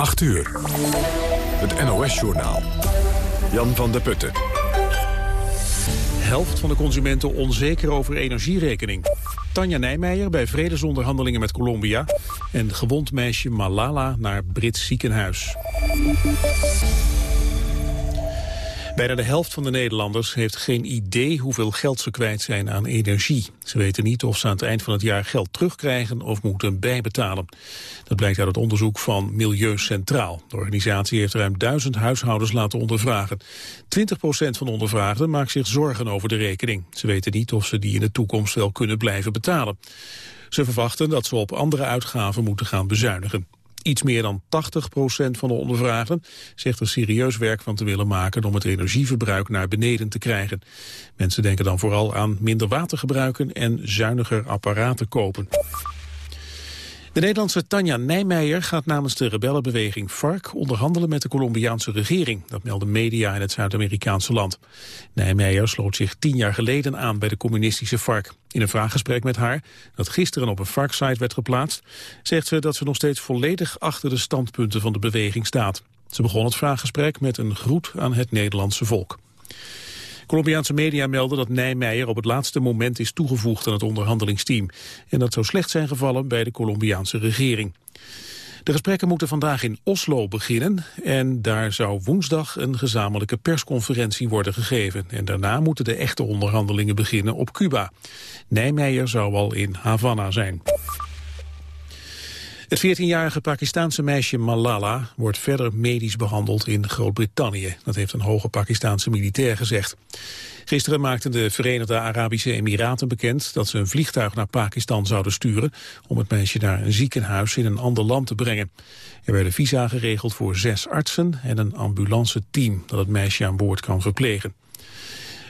8 uur. Het NOS-journaal. Jan van der Putten. Helft van de consumenten onzeker over energierekening. Tanja Nijmeijer bij vredesonderhandelingen met Colombia. En gewond meisje Malala naar Brits ziekenhuis. Bijna de helft van de Nederlanders heeft geen idee hoeveel geld ze kwijt zijn aan energie. Ze weten niet of ze aan het eind van het jaar geld terugkrijgen of moeten bijbetalen. Dat blijkt uit het onderzoek van Milieu Centraal. De organisatie heeft ruim duizend huishoudens laten ondervragen. 20% van de ondervraagden maakt zich zorgen over de rekening. Ze weten niet of ze die in de toekomst wel kunnen blijven betalen. Ze verwachten dat ze op andere uitgaven moeten gaan bezuinigen. Iets meer dan 80% van de ondervraagden zegt er serieus werk van te willen maken om het energieverbruik naar beneden te krijgen. Mensen denken dan vooral aan minder water gebruiken en zuiniger apparaten kopen. De Nederlandse Tanja Nijmeijer gaat namens de rebellenbeweging FARC onderhandelen met de Colombiaanse regering. Dat melden media in het Zuid-Amerikaanse land. Nijmeijer sloot zich tien jaar geleden aan bij de communistische FARC. In een vraaggesprek met haar, dat gisteren op een FARC-site werd geplaatst, zegt ze dat ze nog steeds volledig achter de standpunten van de beweging staat. Ze begon het vraaggesprek met een groet aan het Nederlandse volk. Colombiaanse media melden dat Nijmeijer op het laatste moment is toegevoegd aan het onderhandelingsteam. En dat zou slecht zijn gevallen bij de Colombiaanse regering. De gesprekken moeten vandaag in Oslo beginnen en daar zou woensdag een gezamenlijke persconferentie worden gegeven. En daarna moeten de echte onderhandelingen beginnen op Cuba. Nijmeijer zou al in Havana zijn. Het 14-jarige Pakistaanse meisje Malala wordt verder medisch behandeld in Groot-Brittannië. Dat heeft een hoge Pakistaanse militair gezegd. Gisteren maakten de Verenigde Arabische Emiraten bekend dat ze een vliegtuig naar Pakistan zouden sturen om het meisje naar een ziekenhuis in een ander land te brengen. Er werden visa geregeld voor zes artsen en een ambulance team dat het meisje aan boord kan verplegen.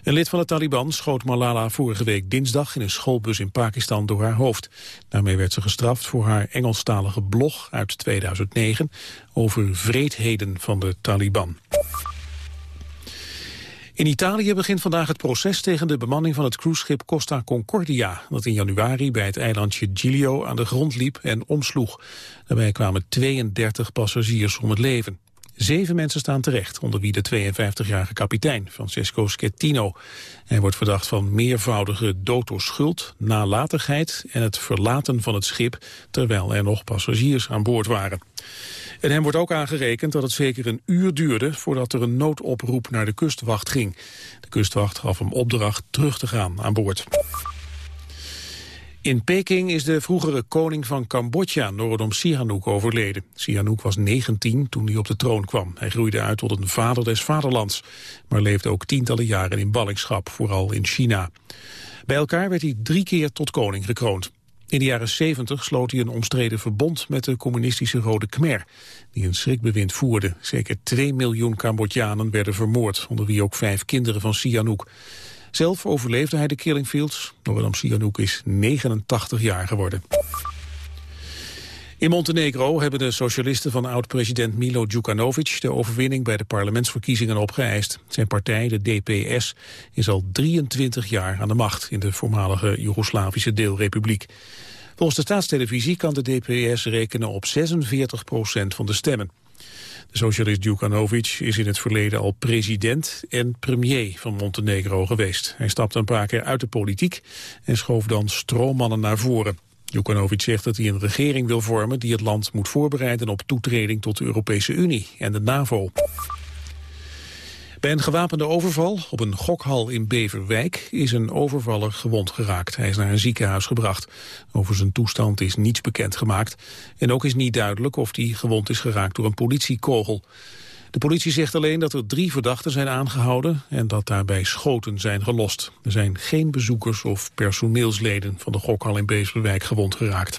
Een lid van de Taliban schoot Malala vorige week dinsdag in een schoolbus in Pakistan door haar hoofd. Daarmee werd ze gestraft voor haar Engelstalige blog uit 2009 over vreedheden van de Taliban. In Italië begint vandaag het proces tegen de bemanning van het cruiseschip Costa Concordia, dat in januari bij het eilandje Giglio aan de grond liep en omsloeg. Daarbij kwamen 32 passagiers om het leven. Zeven mensen staan terecht, onder wie de 52-jarige kapitein Francesco Schettino. Hij wordt verdacht van meervoudige dood door schuld, nalatigheid en het verlaten van het schip terwijl er nog passagiers aan boord waren. En hem wordt ook aangerekend dat het zeker een uur duurde voordat er een noodoproep naar de kustwacht ging. De kustwacht gaf hem opdracht terug te gaan aan boord. In Peking is de vroegere koning van Cambodja, Norodom Sihanouk, overleden. Sihanouk was 19 toen hij op de troon kwam. Hij groeide uit tot een vader des vaderlands, maar leefde ook tientallen jaren in ballingschap, vooral in China. Bij elkaar werd hij drie keer tot koning gekroond. In de jaren 70 sloot hij een omstreden verbond met de communistische Rode Khmer, die een schrikbewind voerde. Zeker 2 miljoen Cambodjanen werden vermoord, onder wie ook vijf kinderen van Sihanouk. Zelf overleefde hij de killing fields. Norodom Sihanouk is 89 jaar geworden. In Montenegro hebben de socialisten van oud-president Milo Djukanovic de overwinning bij de parlementsverkiezingen opgeëist. Zijn partij, de DPS, is al 23 jaar aan de macht in de voormalige Joegoslavische deelrepubliek. Volgens de staatstelevisie kan de DPS rekenen op 46 procent van de stemmen. De socialist Djukanovic is in het verleden al president en premier van Montenegro geweest. Hij stapte een paar keer uit de politiek en schoof dan stroommannen naar voren. Djukanovic zegt dat hij een regering wil vormen die het land moet voorbereiden op toetreding tot de Europese Unie en de NAVO. Bij een gewapende overval op een gokhal in Beverwijk is een overvaller gewond geraakt. Hij is naar een ziekenhuis gebracht. Over zijn toestand is niets bekend gemaakt. En ook is niet duidelijk of hij gewond is geraakt door een politiekogel. De politie zegt alleen dat er drie verdachten zijn aangehouden en dat daarbij schoten zijn gelost. Er zijn geen bezoekers of personeelsleden van de gokhal in Beverwijk gewond geraakt.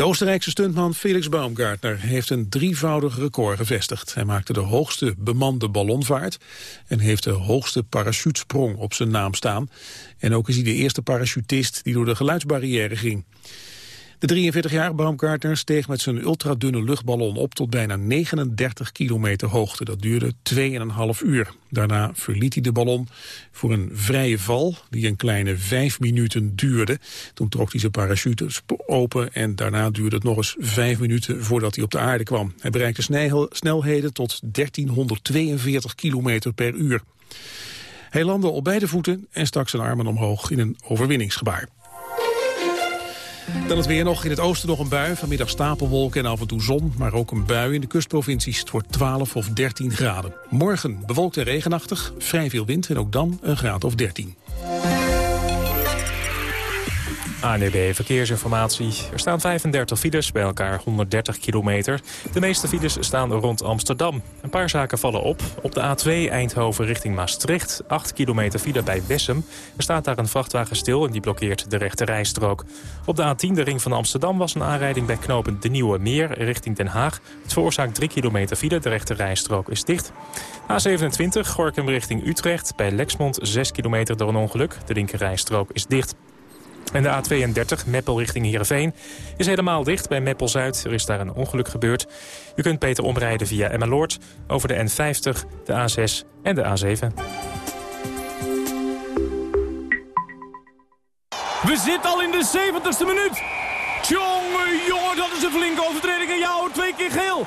De Oostenrijkse stuntman Felix Baumgartner heeft een drievoudig record gevestigd. Hij maakte de hoogste bemande ballonvaart en heeft de hoogste parachutesprong op zijn naam staan. En ook is hij de eerste parachutist die door de geluidsbarrière ging. De 43-jarige Baumgartner steeg met zijn ultradunne luchtballon op tot bijna 39 kilometer hoogte. Dat duurde 2,5 uur. Daarna verliet hij de ballon voor een vrije val die een kleine vijf minuten duurde. Toen trok hij zijn parachute open en daarna duurde het nog eens vijf minuten voordat hij op de aarde kwam. Hij bereikte snelheden tot 1342 kilometer per uur. Hij landde op beide voeten en stak zijn armen omhoog in een overwinningsgebaar. Dan het weer nog. In het oosten nog een bui. Vanmiddag stapelwolken en af en toe zon. Maar ook een bui in de kustprovincies. Het wordt 12 of 13 graden. Morgen bewolkt en regenachtig. Vrij veel wind en ook dan een graad of 13. ANEB Verkeersinformatie. Er staan 35 files, bij elkaar 130 kilometer. De meeste files staan rond Amsterdam. Een paar zaken vallen op. Op de A2 Eindhoven richting Maastricht. 8 kilometer file bij Wessem. Er staat daar een vrachtwagen stil en die blokkeert de rechte rijstrook. Op de A10 de ring van Amsterdam was een aanrijding bij knopen De Nieuwe Meer richting Den Haag. Het veroorzaakt 3 kilometer file, de rechte rijstrook is dicht. A27 Gorkum richting Utrecht. Bij Lexmond 6 kilometer door een ongeluk. De linker rijstrook is dicht. En de A32, Meppel richting Heerenveen, is helemaal dicht bij Meppel-Zuid. Er is daar een ongeluk gebeurd. U kunt beter omrijden via Emmeloord over de N50, de A6 en de A7. We zitten al in de 70ste minuut. Tjonge, jongen, dat is een flinke overtreding. En jou twee keer geel.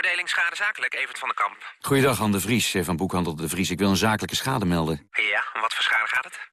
Beoordeling schade zakelijk, Evert van den Kamp. Goeiedag, Anne de Vries van Boekhandel de Vries. Ik wil een zakelijke schade melden. Ja, om wat voor schade gaat het?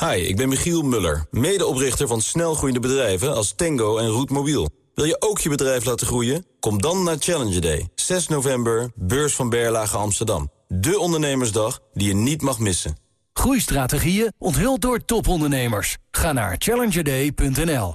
Hi, ik ben Michiel Muller, medeoprichter van snelgroeiende bedrijven als Tango en Roetmobiel. Wil je ook je bedrijf laten groeien? Kom dan naar Challenger Day, 6 november, beurs van Berlage Amsterdam. De ondernemersdag die je niet mag missen. Groeistrategieën onthuld door topondernemers. Ga naar challengerday.nl.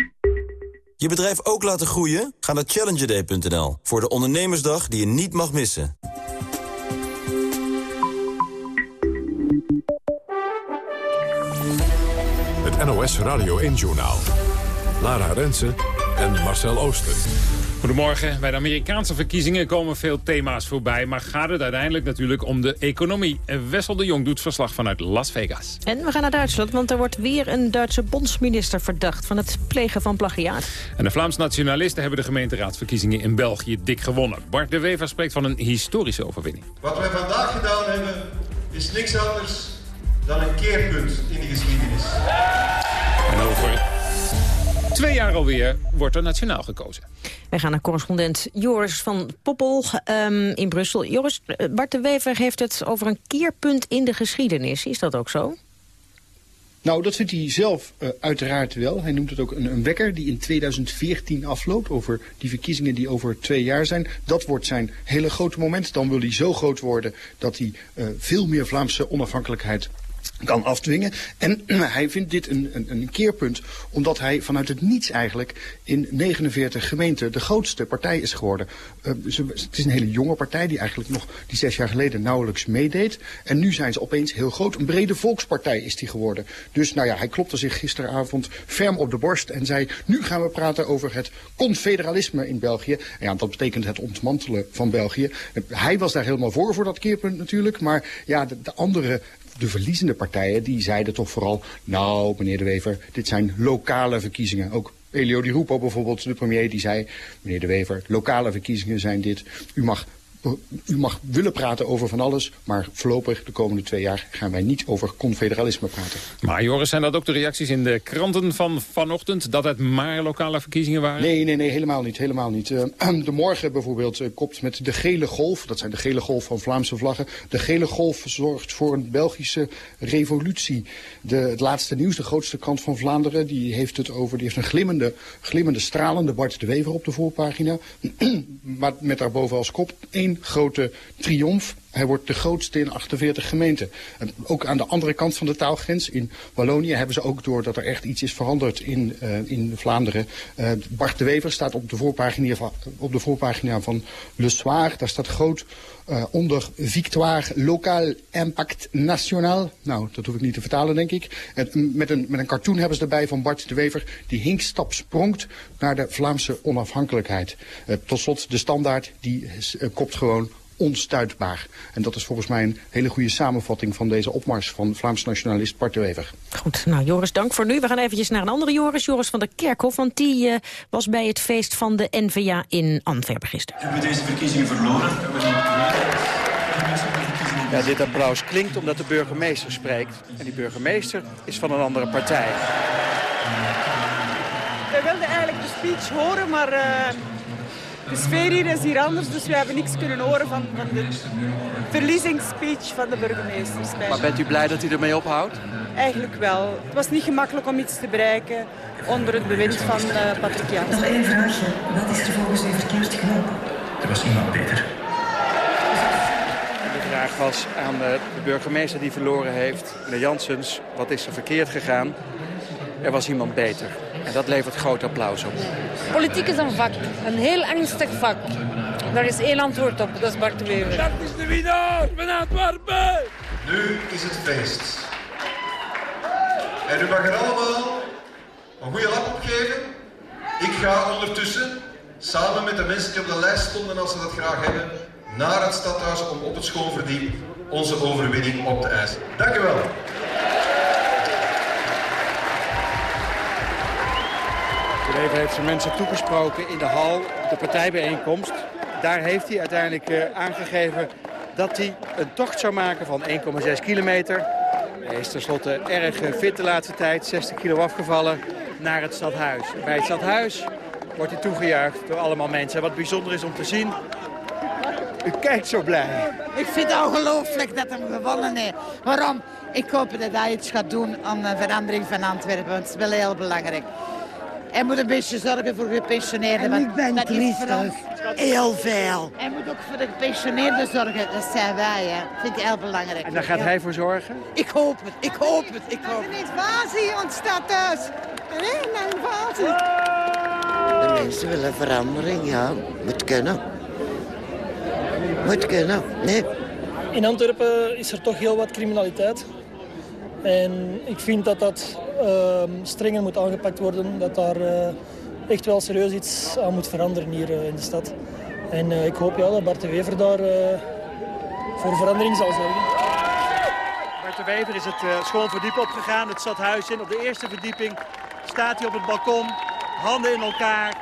Je bedrijf ook laten groeien? Ga naar challengerday.nl voor de ondernemersdag die je niet mag missen. Het NOS Radio 1-journaal. Lara Rensen en Marcel Ooster. Goedemorgen. Bij de Amerikaanse verkiezingen komen veel thema's voorbij... maar gaat het uiteindelijk natuurlijk om de economie. Wessel de Jong doet verslag vanuit Las Vegas. En we gaan naar Duitsland, want er wordt weer een Duitse bondsminister verdacht... van het plegen van plagiaat. En de Vlaams nationalisten hebben de gemeenteraadsverkiezingen in België dik gewonnen. Bart de Wever spreekt van een historische overwinning. Wat wij vandaag gedaan hebben, is niks anders dan een keerpunt in de geschiedenis. En over twee jaar alweer wordt er nationaal gekozen. Wij gaan naar correspondent Joris van Poppel um, in Brussel. Joris, Bart de Wever heeft het over een keerpunt in de geschiedenis. Is dat ook zo? Nou, dat vindt hij zelf uh, uiteraard wel. Hij noemt het ook een, een, wekker die in 2014 afloopt over die verkiezingen die over twee jaar zijn. Dat wordt zijn hele grote moment. Dan wil hij zo groot worden dat hij uh, veel meer Vlaamse onafhankelijkheid kan afdwingen. En hij vindt dit een, een, een, keerpunt omdat hij vanuit het niets eigenlijk in 49 gemeenten de grootste partij is geworden. Uh, ze, het is een hele jonge partij die eigenlijk nog die zes jaar geleden nauwelijks meedeed. En nu zijn ze opeens heel groot. Een brede volkspartij is die geworden. Dus nou ja, hij klopte zich gisteravond ferm op de borst en zei... nu gaan we praten over het confederalisme in België. En ja, dat betekent het ontmantelen van België. Hij was daar helemaal voor, voor dat keerpunt natuurlijk. Maar ja, de andere de verliezende partijen die zeiden toch vooral... nou, meneer De Wever, dit zijn lokale verkiezingen. Ook Elio Di Rupo bijvoorbeeld, de premier, die zei... meneer De Wever, lokale verkiezingen zijn dit. U mag u mag willen praten over van alles, maar voorlopig de komende twee jaar gaan wij niet over confederalisme praten. Maar Joris, zijn dat ook de reacties in de kranten van vanochtend, dat het maar lokale verkiezingen waren? Nee, nee, nee, helemaal niet. Helemaal niet. Uh, de morgen bijvoorbeeld uh, kopt met de gele golf, dat zijn de gele golf van Vlaamse vlaggen. De gele golf zorgt voor een Belgische revolutie. De, het laatste nieuws, de grootste krant van Vlaanderen, die heeft het over, die heeft een glimmende, glimmende stralende Bart de Wever op de voorpagina. maar met daarboven als kop één grote triomf. Hij wordt de grootste in 48 gemeenten. En ook aan de andere kant van de taalgrens, in Wallonië, hebben ze ook door dat er echt iets is veranderd in, uh, in Vlaanderen. Uh, Bart de Wever staat op de voorpagina van, op de voorpagina van Le Soir. Daar staat groot uh, onder Victoire Local Impact National. Nou, dat hoef ik niet te vertalen, denk ik. En met, een, met een cartoon hebben ze erbij van Bart de Wever... die hinkstap sprongt naar de Vlaamse onafhankelijkheid. Uh, tot slot de standaard, die uh, kopt gewoon onstuitbaar. En dat is volgens mij een hele goede samenvatting van deze opmars van Vlaams nationalist Bart de Wever. Goed, nou Joris, dank voor nu. We gaan eventjes naar een andere Joris, Joris van der Kerkhof, want die uh, was bij het feest van de NVA in Antwerpen gisteren. Hebben we deze verkiezingen verloren? Ja, dit applaus klinkt omdat de burgemeester spreekt. En die burgemeester is van een andere partij. We wilden eigenlijk de speech horen, maar... Uh... De sfeer hier is hier anders, dus we hebben niks kunnen horen van, van de verliezingsspeech van de burgemeester. Maar bent u blij dat hij ermee ophoudt? Eigenlijk wel. Het was niet gemakkelijk om iets te bereiken onder het bewind van uh, Patrick Janssen. Nog één vraagje. Wat is er volgens u verkeerd gelopen? Er was iemand beter. De vraag was aan de, de burgemeester die verloren heeft, meneer Janssens, wat is er verkeerd gegaan? Er was iemand beter. En dat levert groot applaus op. Politiek is een vak. Een heel angstig vak. Daar is één antwoord op. Dat is Bart de Wever. Dat is de winnaar van Antwerpen. Nu is het feest. En u mag er allemaal een goede lap opgeven. Ik ga ondertussen, samen met de mensen die op de lijst stonden als ze dat graag hebben, naar het stadhuis om op het schoonverdiep onze overwinning op te eisen. Dank u wel. Leven heeft zijn mensen toegesproken in de hal de partijbijeenkomst. Daar heeft hij uiteindelijk uh, aangegeven dat hij een tocht zou maken van 1,6 kilometer. Hij is tenslotte erg fit de laatste tijd, 60 kilo afgevallen, naar het stadhuis. Bij het stadhuis wordt hij toegejuicht door allemaal mensen. En wat bijzonder is om te zien, u kijkt zo blij. Ik vind het ongelooflijk dat hij gewonnen heeft. Waarom? Ik hoop dat hij iets gaat doen aan de verandering van Antwerpen, want het is wel heel belangrijk. Hij moet een beetje zorgen voor de gepensioneerden. En ik ben dat triestig. Heel veel. Hij moet ook voor de gepensioneerden zorgen. Dat zijn wij, hè. Dat vind ik heel belangrijk. En daar gaat hij voor zorgen? Ik hoop het, ik hoop het, ik hoop het. Een invasie ontstaat thuis. Een invasie. De mensen willen verandering, ja. Moet kunnen. Moet kunnen, nee. In Antwerpen is er toch heel wat criminaliteit. En ik vind dat dat uh, strenger moet aangepakt worden. Dat daar uh, echt wel serieus iets aan moet veranderen hier uh, in de stad. En ik hoop ja, dat Bart de Wever daar voor verandering zal zorgen. Bart de Wever is het schoolverdiep opgegaan, het stadhuis in. Op de eerste verdieping staat hij op het balkon, handen in elkaar,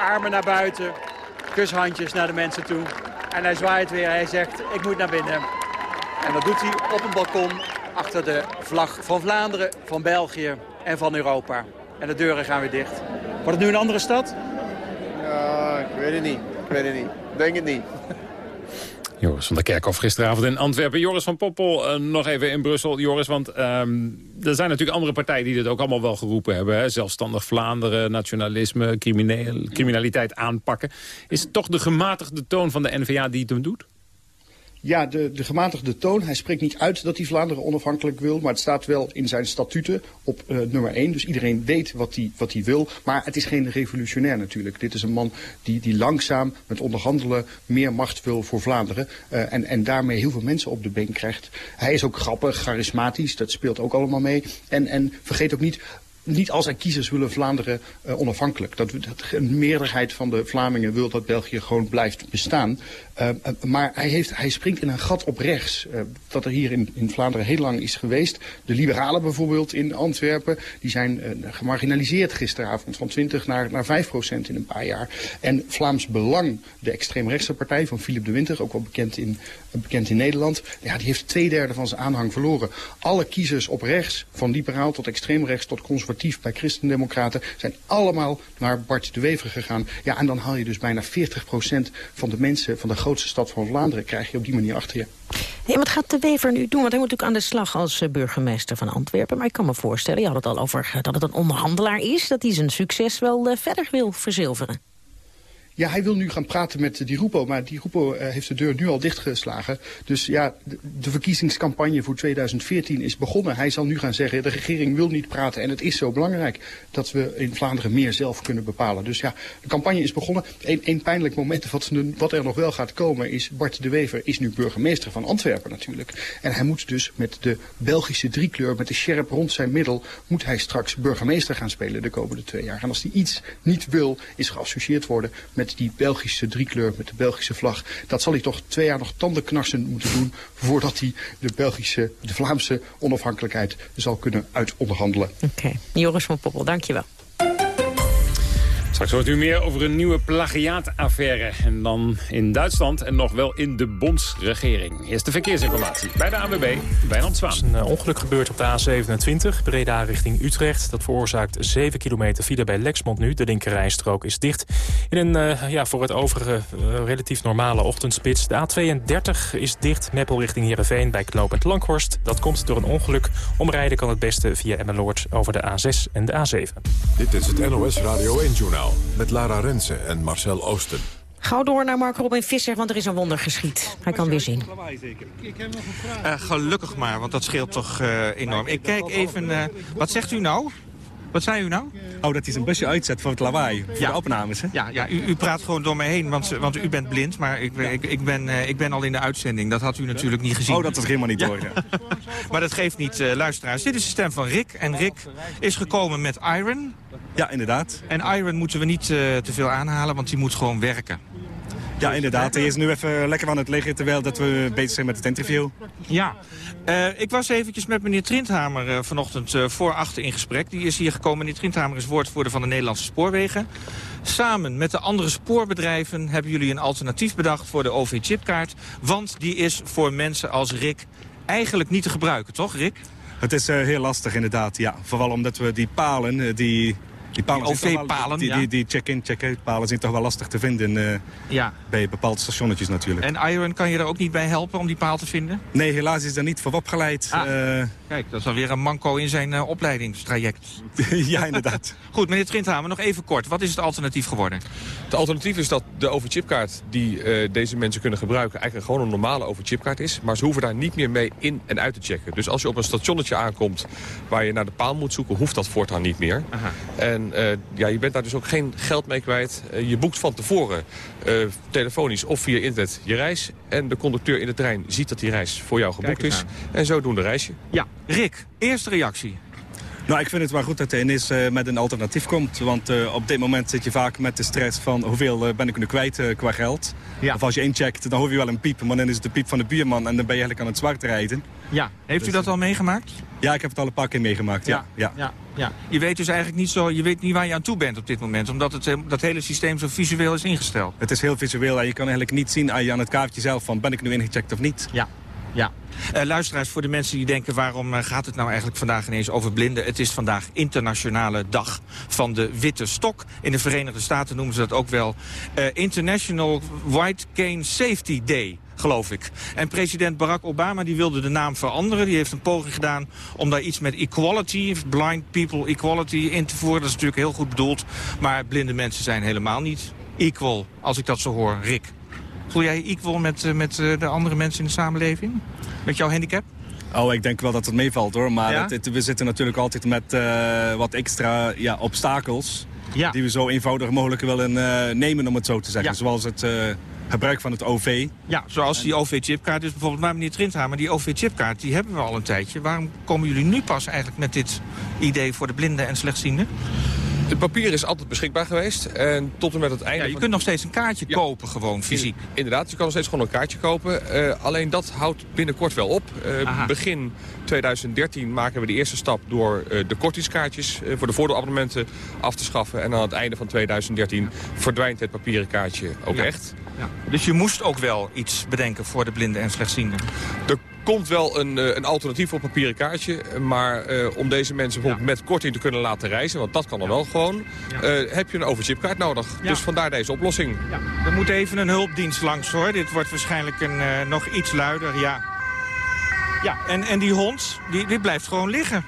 armen naar buiten, kushandjes naar de mensen toe. En hij zwaait weer, hij zegt, ik moet naar binnen. En dat doet hij op een balkon achter de vlag van Vlaanderen, van België en van Europa. En de deuren gaan weer dicht. Wordt het nu een andere stad? Ja, ik weet het niet. Ik weet het niet. Denk het niet. Joris van der Kerkhof gisteravond in Antwerpen. Joris van Poppel uh, nog even in Brussel. Joris, want um, er zijn natuurlijk andere partijen die dit ook allemaal wel geroepen hebben. Hè? Zelfstandig Vlaanderen, nationalisme, criminaliteit aanpakken. Is het toch de gematigde toon van de NVA die het hem doet? Ja, de, de gematigde toon. Hij spreekt niet uit dat hij Vlaanderen onafhankelijk wil. Maar het staat wel in zijn statuten op uh, nummer 1. Dus iedereen weet wat hij, wat hij wil. Maar het is geen revolutionair natuurlijk. Dit is een man die, die langzaam met onderhandelen meer macht wil voor Vlaanderen. Uh, en, en daarmee heel veel mensen op de been krijgt. Hij is ook grappig, charismatisch. Dat speelt ook allemaal mee. En, en vergeet ook niet, niet al zijn kiezers willen Vlaanderen uh, onafhankelijk. Dat, dat, een meerderheid van de Vlamingen wil dat België gewoon blijft bestaan. Uh, maar hij, heeft, hij springt in een gat op rechts. Uh, dat er hier in, in Vlaanderen heel lang is geweest. De liberalen bijvoorbeeld in Antwerpen. Die zijn gemarginaliseerd gisteravond. Van 20 naar, naar 5 procent in een paar jaar. En Vlaams Belang, de extreemrechtse partij van Philip de Winter. Ook wel bekend in, bekend in Nederland. Ja, die heeft twee derde van zijn aanhang verloren. Alle kiezers op rechts, van liberaal tot extreemrechts tot conservatief bij christendemocraten, zijn allemaal naar Bart de Wever gegaan. Ja, en dan haal je dus bijna 40% van de mensen van de grootste stad van Vlaanderen, krijg je op die manier achter je. Hey, wat gaat de Wever nu doen? Want hij moet natuurlijk aan de slag als uh, burgemeester van Antwerpen. Maar ik kan me voorstellen, je had het al over uh, dat het een onderhandelaar is... dat hij zijn succes wel uh, verder wil verzilveren. Ja, hij wil nu gaan praten met Di Rupo, maar Di Rupo uh, heeft de deur nu al dichtgeslagen. Dus ja, de, verkiezingscampagne voor 2014 is begonnen. Hij zal nu gaan zeggen, de regering wil niet praten en het is zo belangrijk dat we in Vlaanderen meer zelf kunnen bepalen. Dus ja, de campagne is begonnen. Eén pijnlijk moment wat, wat, er nog wel gaat komen is, Bart de Wever is nu burgemeester van Antwerpen natuurlijk. En hij moet dus met de Belgische driekleur, met de sjerp rond zijn middel, moet hij straks burgemeester gaan spelen de komende twee jaar. En als hij iets niet wil, is geassocieerd worden met met die Belgische driekleur, met de Belgische vlag. Dat zal hij toch twee jaar nog tandenknarsen moeten doen... voordat hij de Belgische, de Vlaamse onafhankelijkheid zal kunnen uitonderhandelen. Oké. Joris van Poppel, dankjewel. Straks hoort u meer over een nieuwe plagiaataffaire. En dan in Duitsland en nog wel in de bondsregering. Eerst de verkeersinformatie bij de ANWB, Wijnand Zwaan. Er is een eh, ongeluk gebeurd op de A27, Breda richting Utrecht. Dat veroorzaakt 7 kilometer file bij Lexmond nu. De linkerrijstrook is dicht. In een uh, ja, voor het overige uh, relatief normale ochtendspits. De A32 is dicht, Meppel richting Heerenveen bij knooppunt Langhorst. Dat komt door een ongeluk. Omrijden kan het beste via Emmeloord over de A6 en de A7. Dit is het NOS Radio 1-journaal met Lara Rensen en Marcel Oosten. Gauw door naar Marco Robin Visser, want er is een wonder geschied. Hij kan weer zien. Uh, gelukkig maar, want dat scheelt toch uh, enorm. Ik kijk even, uh, wat zegt u nou? Wat zei u nou? Oh, dat hij zijn busje uitzet voor het lawaai, voor ja. de opnames, hè? Ja, ja u, u, praat gewoon door mij heen, want, want u bent blind. Maar ik, ik, ik, ben, uh, ik ben al in de uitzending. Dat had u natuurlijk niet gezien. Oh, dat was helemaal niet door, ja. maar dat geeft niet, uh, luisteraars. Dit is de stem van Rick. En Rick is gekomen met Iron. Ja, inderdaad. En Iron moeten we niet uh, te veel aanhalen, want die moet gewoon werken. Ja, inderdaad. Hij is nu even lekker aan het liggen terwijl dat we bezig zijn met het interview. Ja. Uh, ik was eventjes met meneer Trindhamer uh, vanochtend uh, voor achter in gesprek. Die is hier gekomen. Meneer Trindhamer is woordvoerder van de Nederlandse Spoorwegen. Samen met de andere spoorbedrijven hebben jullie een alternatief bedacht voor de OV-chipkaart. Want die is voor mensen als Rick eigenlijk niet te gebruiken, toch Rick? Het is heel lastig inderdaad, ja. Vooral omdat we die palen, die die, die OV-palen, Die, ja. die, die check-in, check-out palen zijn toch wel lastig te vinden uh, ja. bij bepaalde stationnetjes natuurlijk. En Iron, kan je er ook niet bij helpen om die paal te vinden? Nee, helaas is er niet voor opgeleid. Ah, uh, kijk, dat is alweer een manco in zijn uh, opleidingstraject. ja, inderdaad. Goed, meneer Trindhamer, nog even kort. Wat is het alternatief geworden? Het alternatief is dat de overchipkaart die deze mensen kunnen gebruiken... eigenlijk gewoon een normale overchipkaart is. Maar ze hoeven daar niet meer mee in en uit te checken. Dus als je op een stationnetje aankomt waar je naar de paal moet zoeken... hoeft dat voortaan niet meer. Aha. En uh, ja, je bent daar dus ook geen geld mee kwijt. Uh, je boekt van tevoren, uh, telefonisch of via internet, je reis. En de conducteur in de trein ziet dat die reis voor jou geboekt is. En zo doen de reisje. Ja, Rick, eerste reactie. Nou, ik vind het wel goed dat hij ineens uh, met een alternatief komt. Want uh, op dit moment zit je vaak met de stress van hoeveel uh, ben ik nu kwijt qua geld. Ja. Of als je incheckt, dan hoor je wel een piep. Maar dan is het de piep van de buurman en dan ben je eigenlijk aan het zwart rijden. Ja, heeft dus, u dat al meegemaakt? Ja, ik heb het al een paar keer meegemaakt, ja. ja. ja. ja. Je weet dus eigenlijk niet zo, je weet niet waar je aan toe bent op dit moment. Omdat het, dat hele systeem zo visueel is ingesteld. Het is heel visueel en je kan eigenlijk niet zien aan, je, aan het kaartje zelf van ben ik nu ingecheckt of niet. Ja. Ja. Uh, luisteraars, voor de mensen die denken... waarom uh, gaat het nou eigenlijk vandaag ineens over blinden? Het is vandaag internationale dag van de witte stok. In de Verenigde Staten noemen ze dat ook wel uh, International White Cane Safety Day geloof ik. En president Barack Obama die wilde de naam veranderen. Die heeft een poging gedaan om daar iets met equality, blind people equality in te voeren. Dat is natuurlijk heel goed bedoeld. Maar blinde mensen zijn helemaal niet equal, als ik dat zo hoor. Rick. Voel jij equal met, uh, met uh, de andere mensen in de samenleving? Met jouw handicap? Oh, ik denk wel dat het meevalt hoor. Maar ja? het, het, we zitten natuurlijk altijd met uh, wat extra ja, obstakels. Ja. Die we zo eenvoudig mogelijk willen nemen, om het zo te zeggen. Ja. Zoals het gebruik van het OV. Ja, zoals die OV-chipkaart dus bijvoorbeeld. Maar meneer Trindhamer, die OV-chipkaart die hebben we al een tijdje. Waarom komen jullie nu pas eigenlijk met dit idee voor de blinden en slechtzienden? Het papier is altijd beschikbaar geweest. En tot en met het einde... Ja, je van- kunt nog steeds een kaartje kopen, gewoon fysiek. Inderdaad, je kan nog steeds gewoon een kaartje kopen. Eh, alleen dat houdt binnenkort wel op. Eh, begin 2013 maken we de eerste stap door eh, de kortingskaartjes voor de voordeelabonnementen af te schaffen. En aan het einde van 2013 verdwijnt het papieren kaartje ook echt. Ja. Dus je moest ook wel iets bedenken voor de blinden en slechtzienden. Er komt wel een, eh, een alternatief op papieren kaartje. Maar eh, om deze mensen bijvoorbeeld met korting te kunnen laten reizen... want dat kan dan wel gewoon, eh, heb je een overchipkaart nodig. Dus vandaar deze oplossing. Er moet even een hulpdienst langs hoor. Dit wordt waarschijnlijk een, nog iets luider, ja. Ja, en, en die hond, die, die blijft gewoon liggen.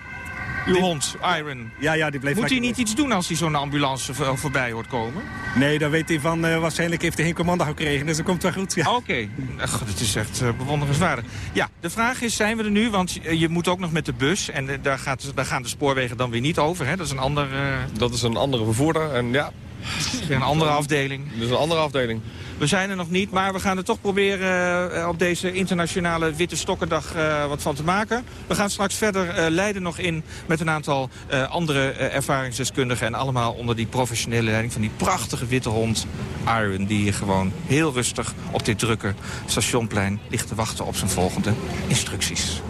Uw hond, Iron. Ja, ja, die bleef Moet hij niet iets doen als hij zo'n ambulance voor- voorbij hoort komen? Nee, dan weet hij van, eh, waarschijnlijk heeft hij geen commando gekregen, dus dat komt wel goed. Ja. Oké, Ach, het is echt eh, bewonderenswaardig. Ja, de vraag is, zijn we er nu? Want je, je moet ook nog met de bus en eh, daar, gaat, daar gaan de spoorwegen dan weer niet over. Hè? Dat is een, ander, eh, Dat is een andere vervoerder en ja, een andere afdeling. dat is een andere afdeling. We zijn er nog niet, maar we gaan er toch proberen eh, op deze internationale Witte Stokkendag eh, wat van te maken. We gaan straks verder eh, Leiden nog in met een aantal eh, andere ervaringsdeskundigen. En allemaal onder die professionele leiding van die prachtige witte hond Iron. Die hier gewoon heel rustig op dit drukke stationplein ligt te wachten op zijn volgende instructies.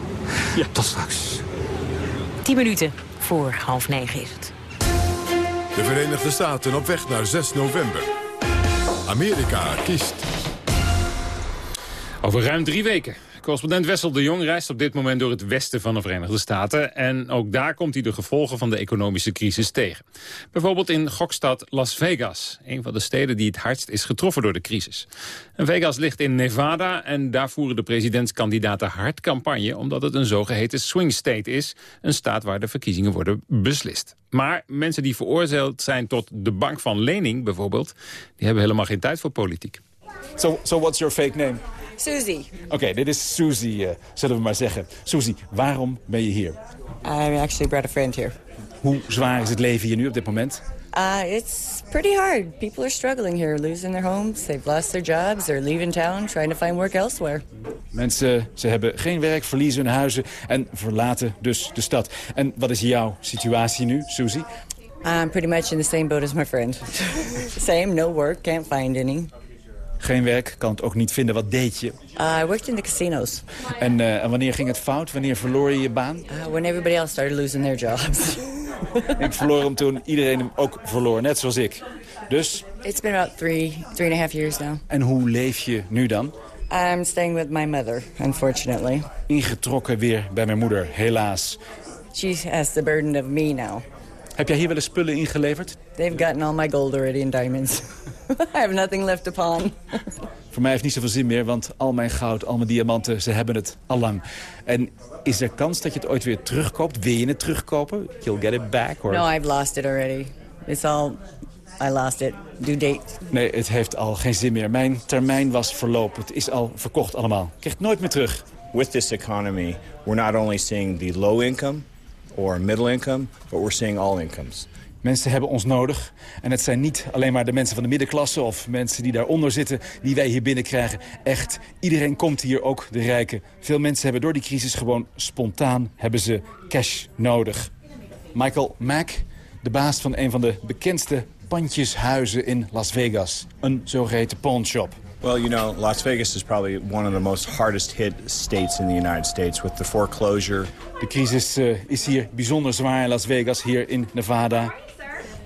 Ja. Tot straks. 10 minuten voor half negen is het. De Verenigde Staten op weg naar 6 november. Amerika kiest. Over ruim drie weken. Correspondent Wessel de Jong reist op dit moment door het westen van de Verenigde Staten. En ook daar komt hij de gevolgen van de economische crisis tegen. Bijvoorbeeld in gokstad Las Vegas. Een van de steden die het hardst is getroffen door de crisis. En Vegas ligt in Nevada en daar voeren de presidentskandidaten hard campagne... omdat het een zogeheten swing state is. Een staat waar de verkiezingen worden beslist. Maar mensen die veroordeeld zijn tot de bank van lening bijvoorbeeld... die hebben helemaal geen tijd voor politiek. So, so what's your fake name? Susie. Oké, dit is Susie, eh, zullen we maar zeggen. Susie, waarom ben je hier? I actually brought a friend here. Hoe zwaar is het leven hier nu op dit moment? Uh, it's pretty hard. People are struggling here, losing their homes. They've lost their jobs. They're leaving town, trying to find work elsewhere. Mensen, ze hebben geen werk, verliezen hun huizen en verlaten dus de stad. En wat is jouw situatie nu, Susie? I'm pretty much in the same boat as my friend. same, no work, can't find any. Geen werk, kan het ook niet vinden. Wat deed je? Uh, I worked in the casinos En, eh, en wanneer ging het fout? Wanneer verloor je je baan? uh, when everybody else started losing their jobs. ik verloor hem toen iedereen hem ook verloor, net zoals ik. Dus, it's been about three, three and a half years now. en hoe leef je nu dan? I'm staying with my mother, unfortunately. Ingetrokken weer bij mijn moeder, helaas. She has the burden of me now. Heb jij hier wel eens spullen ingeleverd? They've gotten all my gold already and diamonds. I have nothing left to pawn. Voor mij heeft het niet zoveel zin meer, want al mijn goud, al mijn diamanten, ze hebben het al lang. En is er kans dat je het ooit weer terugkoopt? Wil je het terugkopen? You'll get it back? Or... No, I've lost it already. It's all... I lost it. Due date. Nee, het heeft al geen zin meer. Mijn termijn was verlopen. Het is al verkocht allemaal. Ik krijg het nooit meer terug. With this economy, we're not only seeing the low income or middle income, but we're seeing all incomes. Mensen hebben ons nodig. En het zijn niet alleen maar de mensen van de middenklasse... of mensen die daaronder zitten, die wij hier binnenkrijgen. Echt, iedereen komt hier, ook de rijken. Veel mensen hebben door die crisis gewoon spontaan hebben ze cash nodig. Michael Mack, de baas van een van de bekendste pandjeshuizen in Las Vegas. Een zogeheten pawnshop. Well, you know, Las Vegas is probably one of the most hardest hit states in the United States with the foreclosure. De crisis eh, is hier bijzonder zwaar in Las Vegas, hier in Nevada.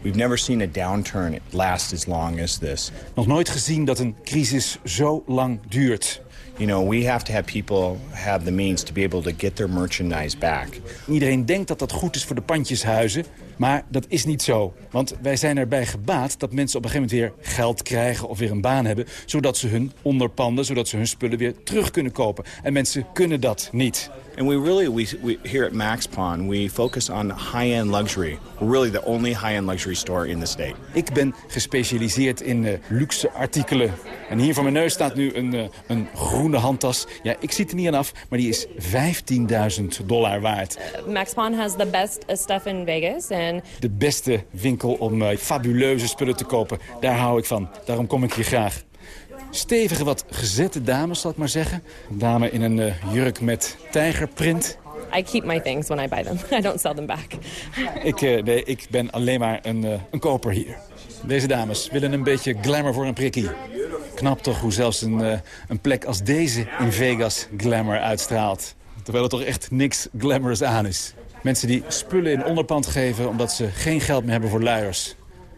We've never seen a downturn last as long as this. Nog nooit gezien dat een crisis zo lang duurt. You know, we have to have people have the means to be able to get their merchandise back. Iedereen denkt dat dat goed is voor de pandjeshuizen. Maar dat is niet zo. Want wij zijn erbij gebaat dat mensen op een gegeven moment weer geld krijgen... of weer een baan hebben, zodat ze hun onderpanden, zodat ze hun spullen weer terug kunnen kopen. En mensen kunnen dat niet. And we really, we, we here at Max Pawn, we focus on high-end luxury. We're really the only high-end luxury store in the state. Ik ben gespecialiseerd in eh, luxe artikelen. En hier voor mijn neus staat nu een, eh, een groene handtas. Ja, ik zie het er niet aan af, maar die is 15.000 dollar waard. Max Pawn has the best uh, stuff in Vegas. And De beste winkel om eh, fabuleuze spullen te kopen. Daar hou ik van. Daarom kom ik hier graag. stevige, wat gezette dames, zal ik maar zeggen. Een dame in een uh, jurk met tijgerprint. I keep my things when I buy them. I don't sell them back. ik, uh, nee, ik ben alleen maar een, een koper hier. Deze dames willen een beetje glamour voor een prikkie. Knap toch hoe zelfs een, uh, een plek als deze in Vegas glamour uitstraalt. Terwijl er toch echt niks glamorous aan is. Mensen die spullen in onderpand geven omdat ze geen geld meer hebben voor luiers.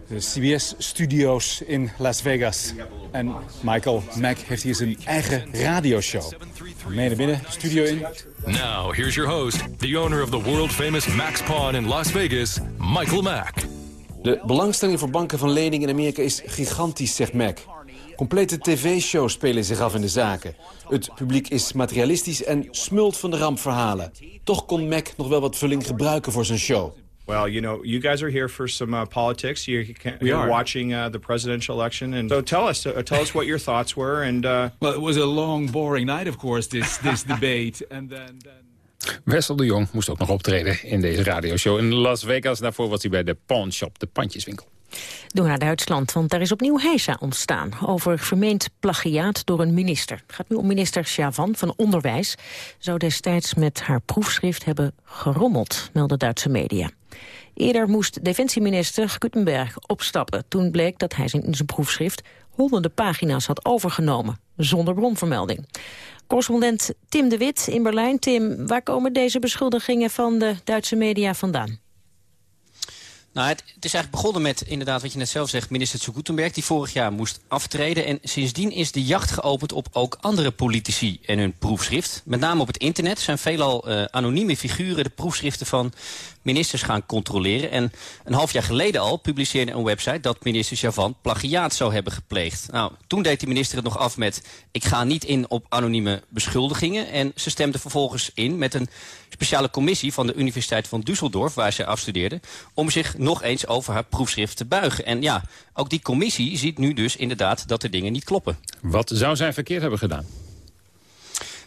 De CBS-studio's in Las Vegas. En Michael Mack heeft hier zijn eigen radioshow. Mee naar binnen, studio in. Now, here's your host, the owner of the world-famous Max Pawn in Las Vegas, Michael Mack. De belangstelling voor banken van lening in Amerika is gigantisch, zegt Mac. Complete tv-shows spelen zich af in de zaken. Het publiek is materialistisch en smult van de rampverhalen. Toch kon Mac nog wel wat vulling gebruiken voor zijn show. Well, you know, you guys are here for some uh, politics. You're, We you're are. watching uh, the presidential election, and so tell us, uh, tell us what your thoughts were. And uh, Well, it was a long, boring night, of course, this, this debate. And then, then... Wessel de Jong moest ook nog optreden in deze radioshow in Las Vegas. Daarvoor was hij bij de Pawn Shop, de pandjeswinkel. Door naar Duitsland, want daar is opnieuw heisa ontstaan... over vermeend plagiaat door een minister. Het gaat nu om minister Schavan van Onderwijs. Zou destijds met haar proefschrift hebben gerommeld, melden Duitse media. Eerder moest defensieminister Gutenberg opstappen... toen bleek dat hij in zijn proefschrift honderden pagina's had overgenomen... zonder bronvermelding. Correspondent Tim de Wit in Berlijn. Tim, waar komen deze beschuldigingen van de Duitse media vandaan? Nou, het, is eigenlijk begonnen met, inderdaad, wat je net zelf zegt, minister zu Gutenberg, die vorig jaar moest aftreden. En sindsdien is de jacht geopend op ook andere politici en hun proefschrift. Met name op het internet zijn veelal uh, anonieme figuren de proefschriften van ministers gaan controleren. En een half jaar geleden al publiceerde een website dat minister Javan plagiaat zou hebben gepleegd. Nou, toen deed de minister het nog af met, ik ga niet in op anonieme beschuldigingen. En ze stemde vervolgens in met een speciale commissie van de Universiteit van Düsseldorf, waar ze afstudeerde, om zich nog eens over haar proefschrift te buigen. En ja, ook die commissie ziet nu dus inderdaad dat de dingen niet kloppen. Wat zou zij verkeerd hebben gedaan?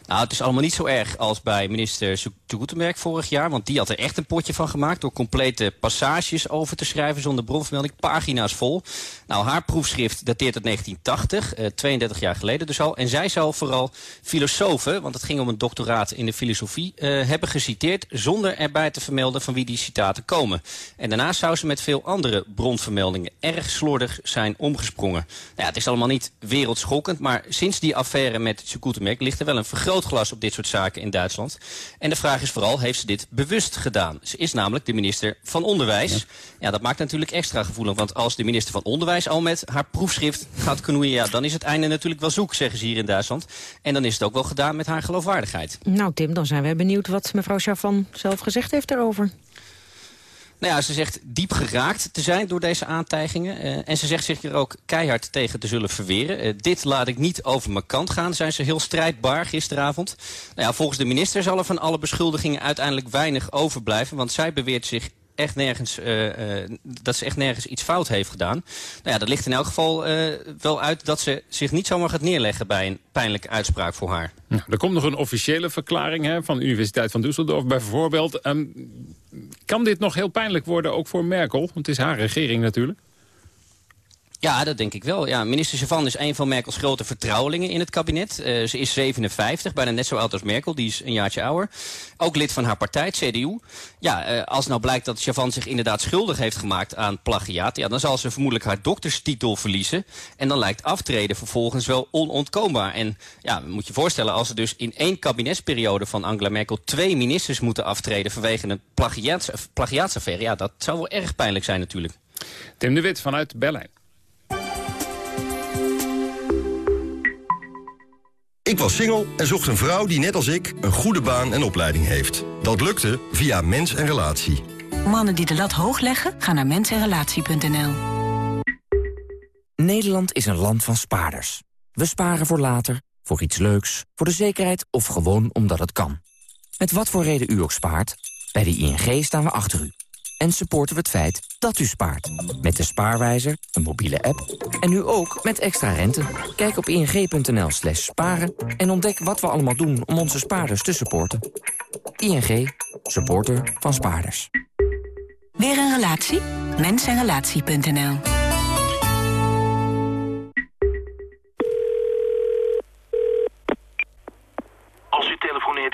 Nou, het is allemaal niet zo erg als bij minister Gutenberg vorig jaar. Want die had er echt een potje van gemaakt door complete passages over te schrijven zonder bronvermelding. Pagina's vol. Nou, haar proefschrift dateert uit 1980, eh, 32 jaar geleden dus al. En zij zou vooral filosofen, want het ging om een doctoraat in de filosofie, eh, hebben geciteerd zonder erbij te vermelden van wie die citaten komen. En daarnaast zou ze met veel andere bronvermeldingen erg slordig zijn omgesprongen. Nou ja, het is allemaal niet wereldschokkend, maar sinds die affaire met Gutenberg ligt er wel een vergroot vergrootglas op dit soort zaken in Duitsland. En de vraag is vooral, heeft ze dit bewust gedaan? Ze is namelijk de minister van Onderwijs. Ja, ja dat maakt natuurlijk extra gevoelig. Want als de minister van Onderwijs al met haar proefschrift gaat knoeien... Ja, dan is het einde natuurlijk wel zoek, zeggen ze hier in Duitsland. En dan is het ook wel gedaan met haar geloofwaardigheid. Nou Tim, dan zijn wij benieuwd wat mevrouw Chavan zelf gezegd heeft daarover. Nou ja, ze zegt diep geraakt te zijn door deze aantijgingen. Uh, en ze zegt zich er ook keihard tegen te zullen verweren. Uh, dit laat ik niet over mijn kant gaan, zijn ze heel strijdbaar gisteravond. Nou ja, volgens de minister zal er van alle beschuldigingen uiteindelijk weinig overblijven. Want zij beweert zich echt nergens, uh, uh, dat ze echt nergens iets fout heeft gedaan. Nou ja, dat ligt in elk geval uh, wel uit dat ze zich niet zomaar gaat neerleggen bij een pijnlijke uitspraak voor haar. Nou, er komt nog een officiële verklaring hè, van de Universiteit van Düsseldorf bijvoorbeeld. Um, kan dit nog heel pijnlijk worden, ook voor Merkel? Want het is haar regering natuurlijk. Ja, dat denk ik wel. Ja, minister Chavan is een van Merkels grote vertrouwelingen in het kabinet. Uh, ze is 57, bijna net zo oud als Merkel. Die is een jaartje ouder. Ook lid van haar partij, het CDU. Ja, uh, als nou blijkt dat Chavan zich inderdaad schuldig heeft gemaakt aan plagiaat... Ja, dan zal ze vermoedelijk haar dokterstitel verliezen. En dan lijkt aftreden vervolgens wel onontkoombaar. En ja, moet je voorstellen, als er dus in één kabinetsperiode van Angela Merkel... twee ministers moeten aftreden vanwege een plagiaats, plagiaatsaffaire... ja, dat zou wel erg pijnlijk zijn natuurlijk. Tim de Wit vanuit Berlijn. Ik was single en zocht een vrouw die net als ik een goede baan en opleiding heeft. Dat lukte via Mens en Relatie. Mannen die de lat hoog leggen, gaan naar mensenrelatie.nl. Nederland is een land van spaarders. We sparen voor later, voor iets leuks, voor de zekerheid of gewoon omdat het kan. Met wat voor reden u ook spaart, bij de ING staan we achter u. En supporten we het feit dat u spaart. Met de Spaarwijzer, een mobiele app en nu ook met extra rente. Kijk op ing.nl slash sparen en ontdek wat we allemaal doen om onze spaarders te supporten. ING, supporter van spaarders. Weer een relatie? Mensenrelatie.nl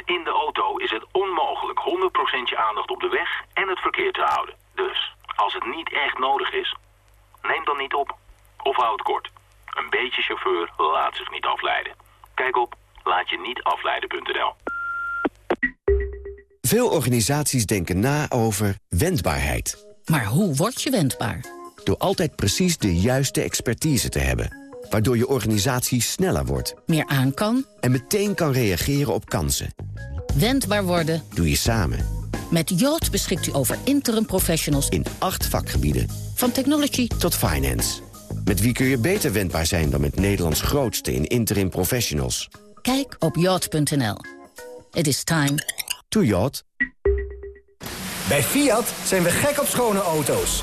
in de auto is het onmogelijk 100% je aandacht op de weg en het verkeer te houden. Dus, als het niet echt nodig is, neem dan niet op. Of houd het kort. Een beetje chauffeur laat zich niet afleiden. Kijk op laatje-niet-afleiden.nl. Veel organisaties denken na over wendbaarheid. Maar hoe word je wendbaar? Door altijd precies de juiste expertise te hebben Waardoor je organisatie sneller wordt. Meer aan kan. En meteen kan reageren op kansen. Wendbaar worden. Doe je samen. Met Yacht beschikt u over interim professionals. In acht vakgebieden. Van technology tot finance. Met wie kun je beter wendbaar zijn dan met Nederlands grootste in interim professionals. Kijk op yacht.nl. It is time to yacht. Bij Fiat zijn we gek op schone auto's.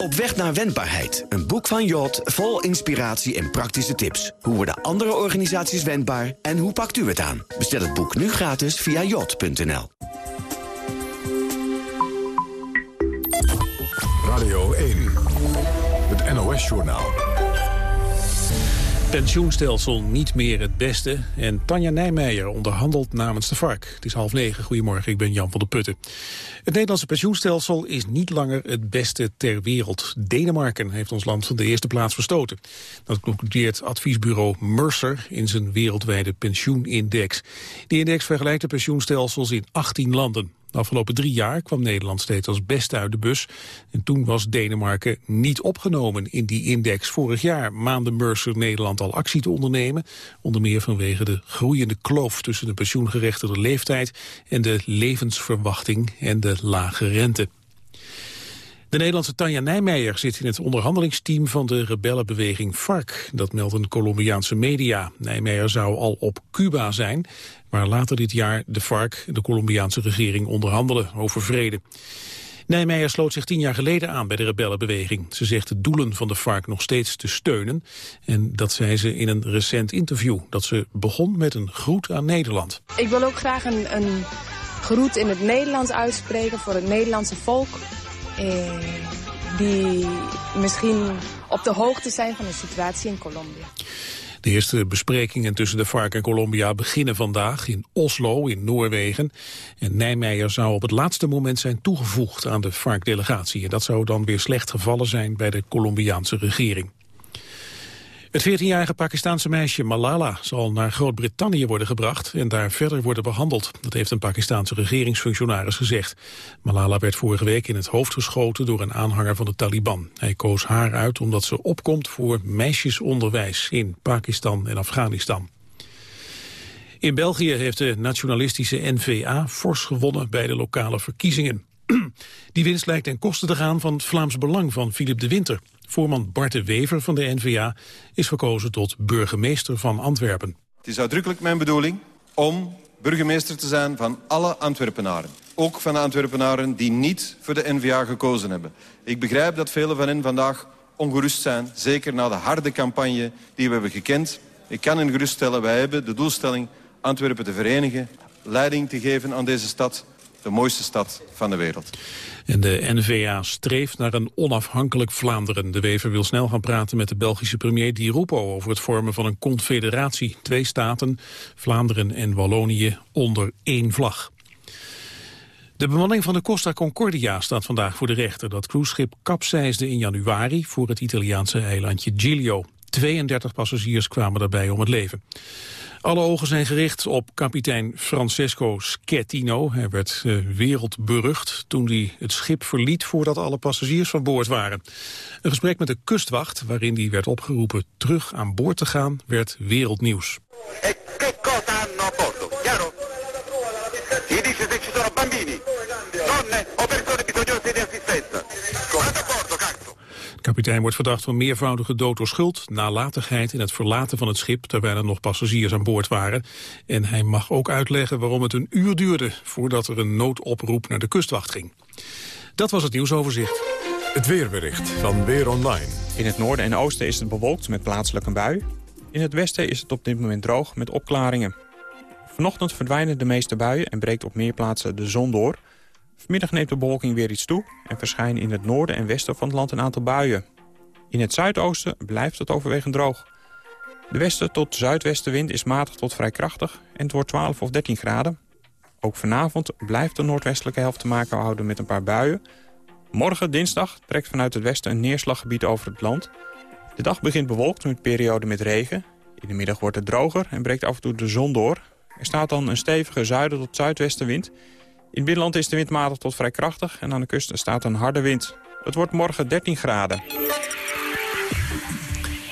Op weg naar wendbaarheid. Een boek van Jot vol inspiratie en praktische tips. Hoe worden andere organisaties wendbaar en hoe pakt u het aan? Bestel het boek nu gratis via jot.nl. Radio 1. Het NOS-journaal. Pensioenstelsel niet meer het beste. En Tanja Nijmeijer onderhandelt namens de vark. Het is half negen. Goedemorgen, ik ben Jan van der Putten. Het Nederlandse pensioenstelsel is niet langer het beste ter wereld. Denemarken heeft ons land van de eerste plaats verstoten. Dat concludeert adviesbureau Mercer in zijn wereldwijde pensioenindex. Die index vergelijkt de pensioenstelsels in 18 landen. De afgelopen drie jaar kwam Nederland steeds als beste uit de bus. En toen was Denemarken niet opgenomen in die index. Vorig jaar maande Mercer Nederland al actie te ondernemen. Onder meer vanwege de groeiende kloof tussen de pensioengerechtigde leeftijd... en de levensverwachting en de lage rente. De Nederlandse Tanja Nijmeijer zit in het onderhandelingsteam van de rebellenbeweging FARC. Dat melden Colombiaanse media. Nijmeijer zou al op Cuba zijn, waar later dit jaar de FARC, de Colombiaanse regering, onderhandelen over vrede. Nijmeijer sloot zich tien jaar geleden aan bij de rebellenbeweging. Ze zegt de doelen van de FARC nog steeds te steunen. En dat zei ze in een recent interview. Dat ze begon met een groet aan Nederland. Ik wil ook graag een, een groet in het Nederlands uitspreken voor het Nederlandse volk. Eh, die misschien op de hoogte zijn van de situatie in Colombia. De eerste besprekingen tussen de FARC en Colombia beginnen vandaag in Oslo in Noorwegen. En Nijmeijer zou op het laatste moment zijn toegevoegd aan de FARC-delegatie. En dat zou dan weer slecht gevallen zijn bij de Colombiaanse regering. Het 14-jarige Pakistanse meisje Malala zal naar Groot-Brittannië worden gebracht en daar verder worden behandeld. Dat heeft een Pakistanse regeringsfunctionaris gezegd. Malala werd vorige week in het hoofd geschoten door een aanhanger van de Taliban. Hij koos haar uit omdat ze opkomt voor meisjesonderwijs in Pakistan en Afghanistan. In België heeft de nationalistische N-VA fors gewonnen bij de lokale verkiezingen. Die winst lijkt ten koste te gaan van het Vlaams Belang van Philip de Winter. Voorman Bart de Wever van de N-VA is verkozen tot burgemeester van Antwerpen. Het is uitdrukkelijk mijn bedoeling om burgemeester te zijn van alle Antwerpenaren. Ook van de Antwerpenaren die niet voor de N-VA gekozen hebben. Ik begrijp dat velen van hen vandaag ongerust zijn. Zeker na de harde campagne die we hebben gekend. Ik kan hen geruststellen, wij hebben de doelstelling Antwerpen te verenigen. Leiding te geven aan deze stad de mooiste stad van de wereld. En de N-VA streeft naar een onafhankelijk Vlaanderen. De Wever wil snel gaan praten met de Belgische premier Di Rupo... over het vormen van een confederatie. Twee staten, Vlaanderen en Wallonië, onder één vlag. De bemanning van de Costa Concordia staat vandaag voor de rechter. Dat cruiseschip kapseisde in januari voor het Italiaanse eilandje Giglio. 32 passagiers kwamen daarbij om het leven. Alle ogen zijn gericht op kapitein Francesco Schettino. Hij werd uh, wereldberucht toen hij het schip verliet voordat alle passagiers van boord waren. Een gesprek met de kustwacht, waarin hij werd opgeroepen terug aan boord te gaan, werd wereldnieuws. E bambini, donne kapitein wordt verdacht van meervoudige dood door schuld, nalatigheid in het verlaten van het schip terwijl er nog passagiers aan boord waren. En hij mag ook uitleggen waarom het een uur duurde voordat er een noodoproep naar de kustwacht ging. Dat was het nieuwsoverzicht. Het weerbericht van Weer Online. In het noorden en oosten is het bewolkt met plaatselijk een bui. In het westen is het op dit moment droog met opklaringen. Vanochtend verdwijnen de meeste buien en breekt op meer plaatsen de zon door. Vanmiddag neemt de bewolking weer iets toe... en verschijnen in het noorden en westen van het land een aantal buien. In het zuidoosten blijft het overwegend droog. De westen tot zuidwestenwind is matig tot vrij krachtig... en het wordt 12 of 13 graden. Ook vanavond blijft de noordwestelijke helft te maken houden met een paar buien. Morgen, dinsdag, trekt vanuit het westen een neerslaggebied over het land. De dag begint bewolkt met perioden met regen. In de middag wordt het droger en breekt af en toe de zon door. Er staat dan een stevige zuiden tot zuidwestenwind. In het binnenland is de wind matig tot vrij krachtig... en aan de kust staat een harde wind. Het wordt morgen 13 graden.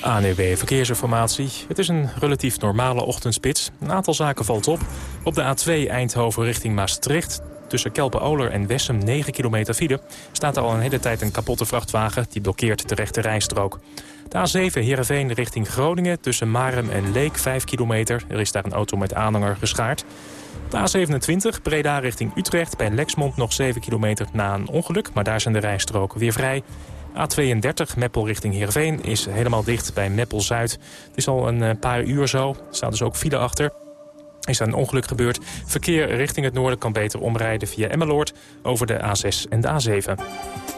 ANEW Verkeersinformatie. Het is een relatief normale ochtendspits. Een aantal zaken valt op. Op de A2 Eindhoven richting Maastricht... tussen Kelpen-Oler en Wessem 9 kilometer file... staat er al een hele tijd een kapotte vrachtwagen... die blokkeert de rechte rijstrook. De A7 Heerenveen richting Groningen tussen Marem en Leek 5 kilometer. Er is daar een auto met aanhanger geschaard. De A27 Breda richting Utrecht bij Lexmond nog 7 kilometer na een ongeluk... maar daar zijn de rijstroken weer vrij... A32 Meppel richting Heerenveen is helemaal dicht bij Meppel-Zuid. Het is al een eh, paar uur zo. Er staat dus ook file achter. Is er een ongeluk gebeurd. Verkeer richting het noorden kan beter omrijden via Emmeloord... over de A6 en de A7.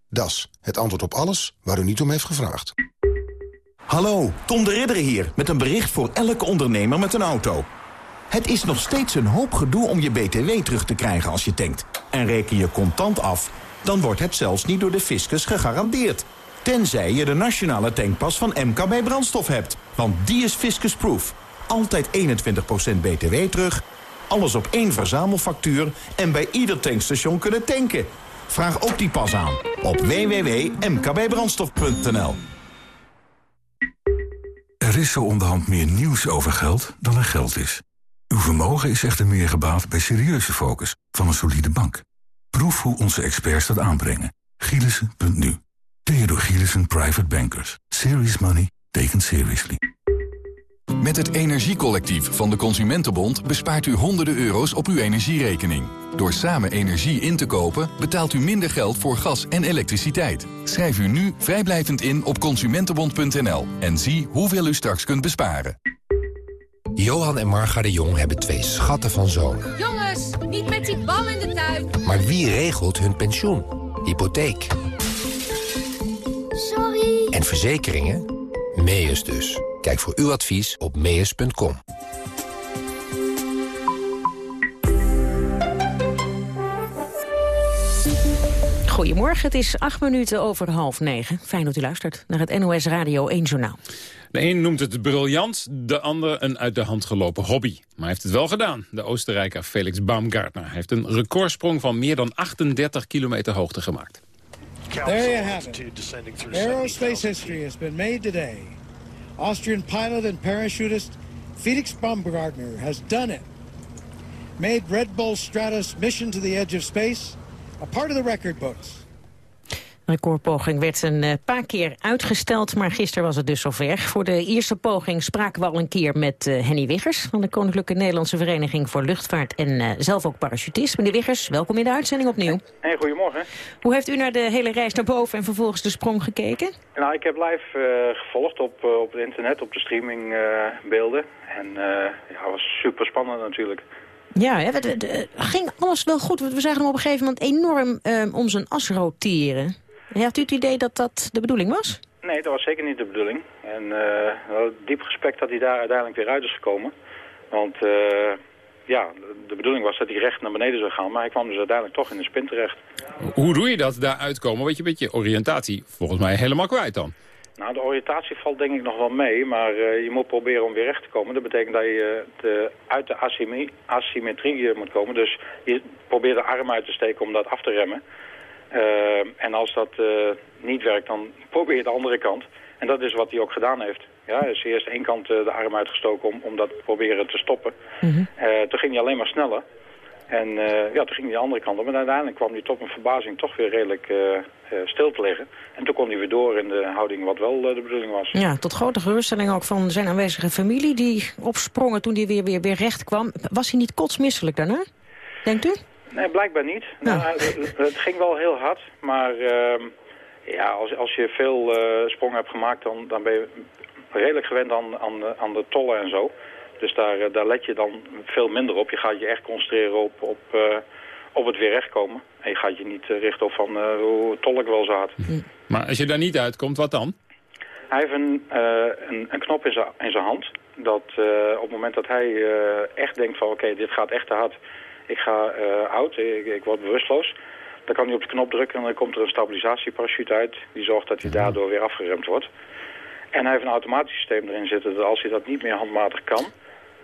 Das, het antwoord op alles waar u niet om heeft gevraagd. Hallo, Tom de Ridder hier, met een bericht voor elke ondernemer met een auto. Het is nog steeds een hoop gedoe om je BTW terug te krijgen als je tankt. En reken je contant af, dan wordt het zelfs niet door de fiscus gegarandeerd. Tenzij je de nationale tankpas van MKB Brandstof hebt. Want die is fiscusproof. Altijd 21% BTW terug, alles op één verzamelfactuur... en bij ieder tankstation kunnen tanken... Vraag ook die pas aan op www.mkbbrandstof.nl. Er is zo onderhand meer nieuws over geld dan er geld is. Uw vermogen is echter meer gebaat bij serieuze focus van een solide bank. Proef hoe onze experts dat aanbrengen. Gielissen.nu. Theodor Gielissen Private Bankers. Serious money taken seriously. Met het Energiecollectief van de Consumentenbond bespaart u honderden euro's op uw energierekening. Door samen energie in te kopen betaalt u minder geld voor gas en elektriciteit. Schrijf u nu vrijblijvend in op consumentenbond.nl en zie hoeveel u straks kunt besparen. Johan en Marga de Jong hebben twee schatten van zonen. Jongens, niet met die bal in de tuin. Maar wie regelt hun pensioen? Hypotheek. Sorry. En verzekeringen? Meus dus. Kijk voor uw advies op meus.com. Goedemorgen, het is acht minuten over half negen. Fijn dat u luistert naar het NOS Radio 1 Journaal. De een noemt het briljant, de ander een uit de hand gelopen hobby. Maar hij heeft het wel gedaan. De Oostenrijker Felix Baumgartner heeft een recordsprong van meer dan 38 kilometer hoogte gemaakt. There you have it. Aerospace history has been made today. Austrian pilot and parachutist Felix Baumgartner has done it. Made Red Bull Stratus mission to the edge of space a part of the record books. De recordpoging werd een uh, paar keer uitgesteld, maar gisteren was het dus zover. Voor de eerste poging spraken we al een keer met uh, Henny Wiggers... van de Koninklijke Nederlandse Vereniging voor Luchtvaart en uh, zelf ook parachutist. Meneer Wiggers, welkom in de uitzending opnieuw. Hey, goedemorgen. Hoe heeft u naar de hele reis naar boven en vervolgens de sprong gekeken? Nou, ik heb live gevolgd op, op het internet, op de streamingbeelden. en ja, het was super spannend natuurlijk. Ja, hè, het, het, ging alles wel goed. We zagen hem op een gegeven moment enorm om zijn as roteren. Had u het idee dat dat de bedoeling was? Nee, dat was zeker niet de bedoeling. En uh, diep respect dat hij daar uiteindelijk weer uit is gekomen. Want uh, ja, de bedoeling was dat hij recht naar beneden zou gaan. Maar hij kwam dus uiteindelijk toch in de spin terecht. Hoe doe je dat, daar uitkomen? Weet je, een beetje oriëntatie volgens mij helemaal kwijt dan. Nou, de oriëntatie valt denk ik nog wel mee, maar uh, je moet proberen om weer recht te komen. Dat betekent dat je de, uit de asymmetrie, asymmetrie moet komen. Dus je probeert de arm uit te steken om dat af te remmen. Uh, en als dat uh, niet werkt, dan probeer je de andere kant. En dat is wat hij ook gedaan heeft. Ja, hij is eerst één kant de arm uitgestoken om, om dat te proberen te stoppen. Mm -hmm. toen ging hij alleen maar sneller. En uh, ja, toen ging hij de andere kant op. En uiteindelijk kwam hij tot mijn verbazing toch weer redelijk uh, uh, stil te liggen. En toen kon hij weer door in de houding wat wel de bedoeling was. Ja, tot grote geruststelling ook van zijn aanwezige familie... die opsprongen toen hij weer, weer, weer recht kwam. Was hij niet kotsmisselijk daarna, denkt u? Nee, blijkbaar niet. Ja. Nou, het, het, ging wel heel hard, maar ehm, ja, als, als je veel sprongen hebt gemaakt... Dan, dan ben je redelijk gewend aan, aan, aan de tollen en zo... Dus daar, daar let je dan veel minder op. Je gaat je echt concentreren op, op, uh, op het weer rechtkomen. En je gaat je niet richten op van uh, hoe tolk wel zat. Maar als je daar niet uitkomt, wat dan? Hij heeft een, een, een, knop in zijn, in zijn hand. Dat op het moment dat hij echt denkt van oké, okay, dit gaat echt te hard. Ik ga oud, ik, ik word bewusteloos. Dan kan hij op de knop drukken en dan komt er een stabilisatieparachute uit. Die zorgt dat hij daardoor weer afgeremd wordt. En hij heeft een automatisch systeem erin zitten. Dat als hij dat niet meer handmatig kan,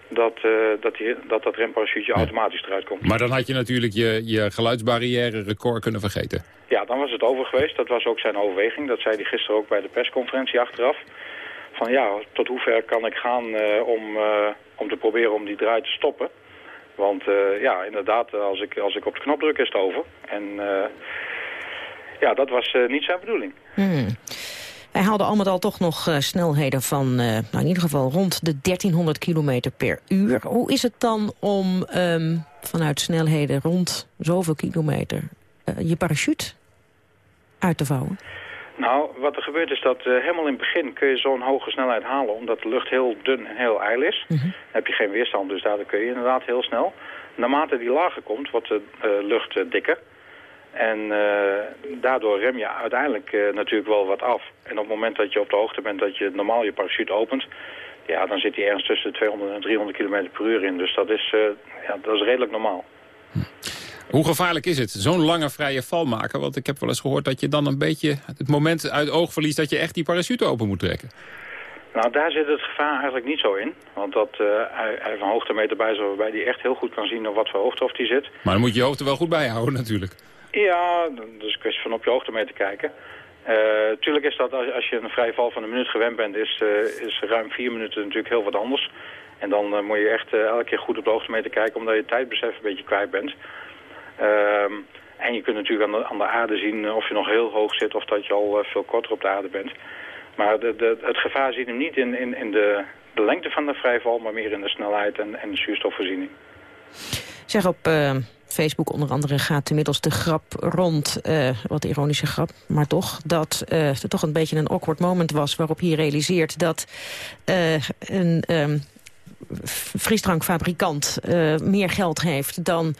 dat, uh, dat, die, dat dat remparachute automatisch eruit komt. Maar dan had je natuurlijk je, je geluidsbarrière record kunnen vergeten. Ja, dan was het over geweest. Dat was ook zijn overweging. Dat zei hij gisteren ook bij de persconferentie achteraf. Van ja, tot hoever kan ik gaan uh, om, uh, om te proberen om die draai te stoppen. Want ja, inderdaad, als ik, als ik op de knop druk is het over. En ja, dat was niet zijn bedoeling. Hmm. Hij haalde al met al toch nog uh, snelheden van uh, nou in ieder geval rond de 1300 kilometer per uur. Hoe is het dan om um, vanuit snelheden rond zoveel kilometer uh, je parachute uit te vouwen? Nou, wat er gebeurt is dat helemaal in het begin kun je zo'n hoge snelheid halen... omdat de lucht heel dun en heel ijl is. Mm -hmm. Dan heb je geen weerstand, dus daardoor kun je inderdaad heel snel. Naarmate die lager komt, wordt de lucht dikker... En uh, daardoor rem je uiteindelijk natuurlijk wel wat af. En op het moment dat je op de hoogte bent dat je normaal je parachute opent... ja, dan zit hij ergens tussen 200 en 300 km per uur in. Dus dat is, ja, dat is redelijk normaal. Hoe gevaarlijk is het, zo'n lange vrije val maken? Want ik heb wel eens gehoord dat je dan een beetje het moment uit oog verliest... dat je echt die parachute open moet trekken. Nou, daar zit het gevaar eigenlijk niet zo in. Want dat, hij, hij heeft een hoogtemeter bij zich waarbij hij echt heel goed kan zien op wat voor hoogte of die zit. Maar dan moet je je hoogte wel goed bijhouden natuurlijk. Ja, dat is een kwestie van op je hoogte mee te kijken. Uh, tuurlijk is dat als, als je een vrije val van een minuut gewend bent, is, uh, is ruim vier minuten natuurlijk heel wat anders. En dan uh, moet je echt elke keer goed op de hoogte mee te kijken, omdat je tijdbesef een beetje kwijt bent. Ehm, en je kunt natuurlijk aan de, aarde zien of je nog heel hoog zit of dat je al veel korter op de aarde bent. Maar de, de, het gevaar zit hem niet in, in, in de, lengte van de vrijval, maar meer in de snelheid en, en de zuurstofvoorziening. Zeg op Facebook onder andere gaat inmiddels de grap rond, wat ironische grap, maar toch, dat uh, er toch een beetje een awkward moment was waarop hij realiseert dat een um, frisdrankfabrikant meer geld heeft dan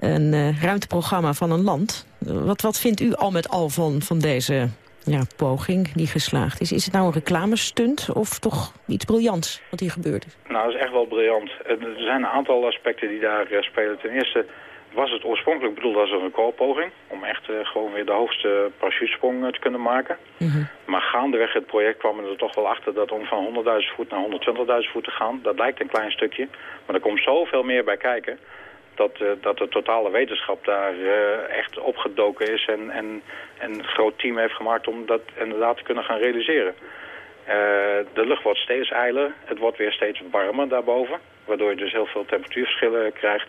een ruimteprogramma van een land. Wat, wat vindt u al met al van, van deze ja, poging die geslaagd is. Is het nou een reclamestunt of toch iets briljants wat hier gebeurd is? Nou, dat is echt wel briljant. Er zijn een aantal aspecten die daar uh, spelen. Ten eerste was het oorspronkelijk bedoeld als een recordpoging. Om echt uh, gewoon weer de hoogste parachutesprong uh, te kunnen maken. Mm -hmm. Maar gaandeweg het project kwamen we er toch wel achter dat om van 100.000 voet naar 120.000 voet te gaan. Dat lijkt een klein stukje. Maar er komt zoveel meer bij kijken. Dat, uh, dat de totale wetenschap daar echt opgedoken is. En, en, en een groot team heeft gemaakt om dat inderdaad te kunnen gaan realiseren. de lucht wordt steeds eiler. Het wordt weer steeds warmer daarboven. Waardoor je dus heel veel temperatuurverschillen krijgt.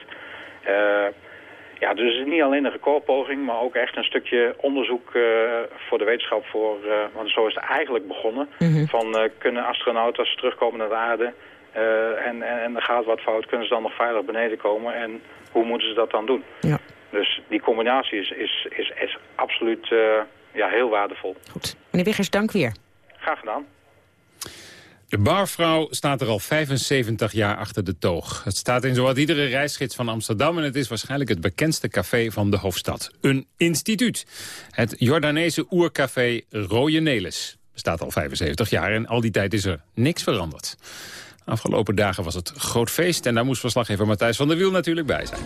Ja, dus het is niet alleen een recordpoging, maar ook echt een stukje onderzoek uh, voor de wetenschap. Voor, uh, want zo is het eigenlijk begonnen. Mm -hmm. Van uh, kunnen astronauten als ze terugkomen naar de aarde en, en, en er gaat wat fout, kunnen ze dan nog veilig beneden komen? En hoe moeten ze dat dan doen? Ja. Dus die combinatie is, is, is, is absoluut ja, heel waardevol. Goed. Meneer Wiggers, dank weer. Graag gedaan. De barvrouw staat er al 75 jaar achter de toog. Het staat in zowat iedere reisgids van Amsterdam... en het is waarschijnlijk het bekendste café van de hoofdstad. Een instituut. Het Jordaanese oercafé Rooie Nelis. Bestaat al 75 jaar en al die tijd is er niks veranderd. Afgelopen dagen was het groot feest en daar moest verslaggever Matthijs van der Wiel natuurlijk bij zijn.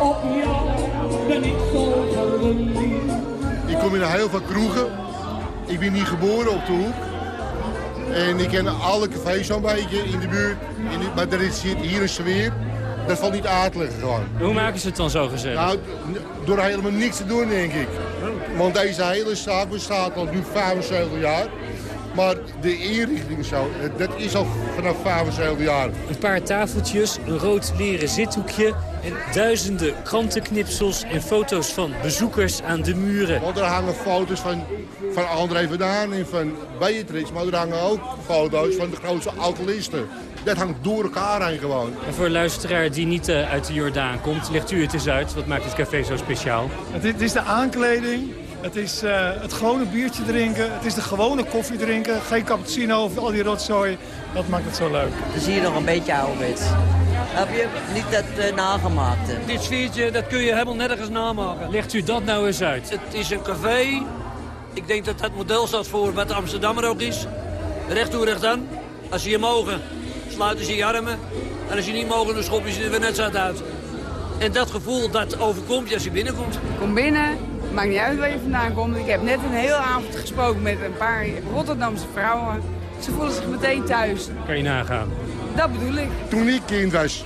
Op jou ben ik zo Ik kom in heel veel kroegen. Ik ben niet geboren op de hoek. En ik ken alle cafés zo'n beetje in de buurt. maar er is hier een sfeer. Dat valt niet uit te leggen gewoon. Hoe maken ze het dan zo gezellig? Nou, door helemaal niks te doen, denk ik. Want deze hele zaak bestaat al nu 75 jaar. Maar de inrichting zo, dat is al vanaf 75 jaar. Een paar tafeltjes, een rood leren zithoekje... en duizenden krantenknipsels en foto's van bezoekers aan de muren. Want er hangen foto's van, van André Verdaan en van Beatrix... maar er hangen ook foto's van de grootste alcoholisten. Dat hangt door elkaar heen gewoon. En voor een luisteraar die niet uh, uit de Jordaan komt, legt u het eens uit. Wat maakt het café zo speciaal? Het is de aankleding, het is uh, het gewone biertje drinken. Het is de gewone koffie drinken. Geen cappuccino of al die rotzooi. Dat maakt het zo leuk. Het is hier nog een beetje ouderwets. Heb je niet dat uh, nagemaakte? Dit sfeertje, dat kun je helemaal nergens namaken. Legt u dat nou eens uit? Het is een café. Ik denk dat dat model staat voor wat Amsterdammer ook is. Recht toe, recht aan. Als ze je mogen, sluiten ze je armen. En als je niet mogen, dan schop je ze er weer net zo uit. En dat gevoel, dat overkomt je als je binnenkomt. Kom binnen, maakt niet uit waar je vandaan komt. Ik heb net een hele avond gesproken met een paar Rotterdamse vrouwen. Ze voelen zich meteen thuis. Kan je nagaan. Dat bedoel ik. Toen ik kind was,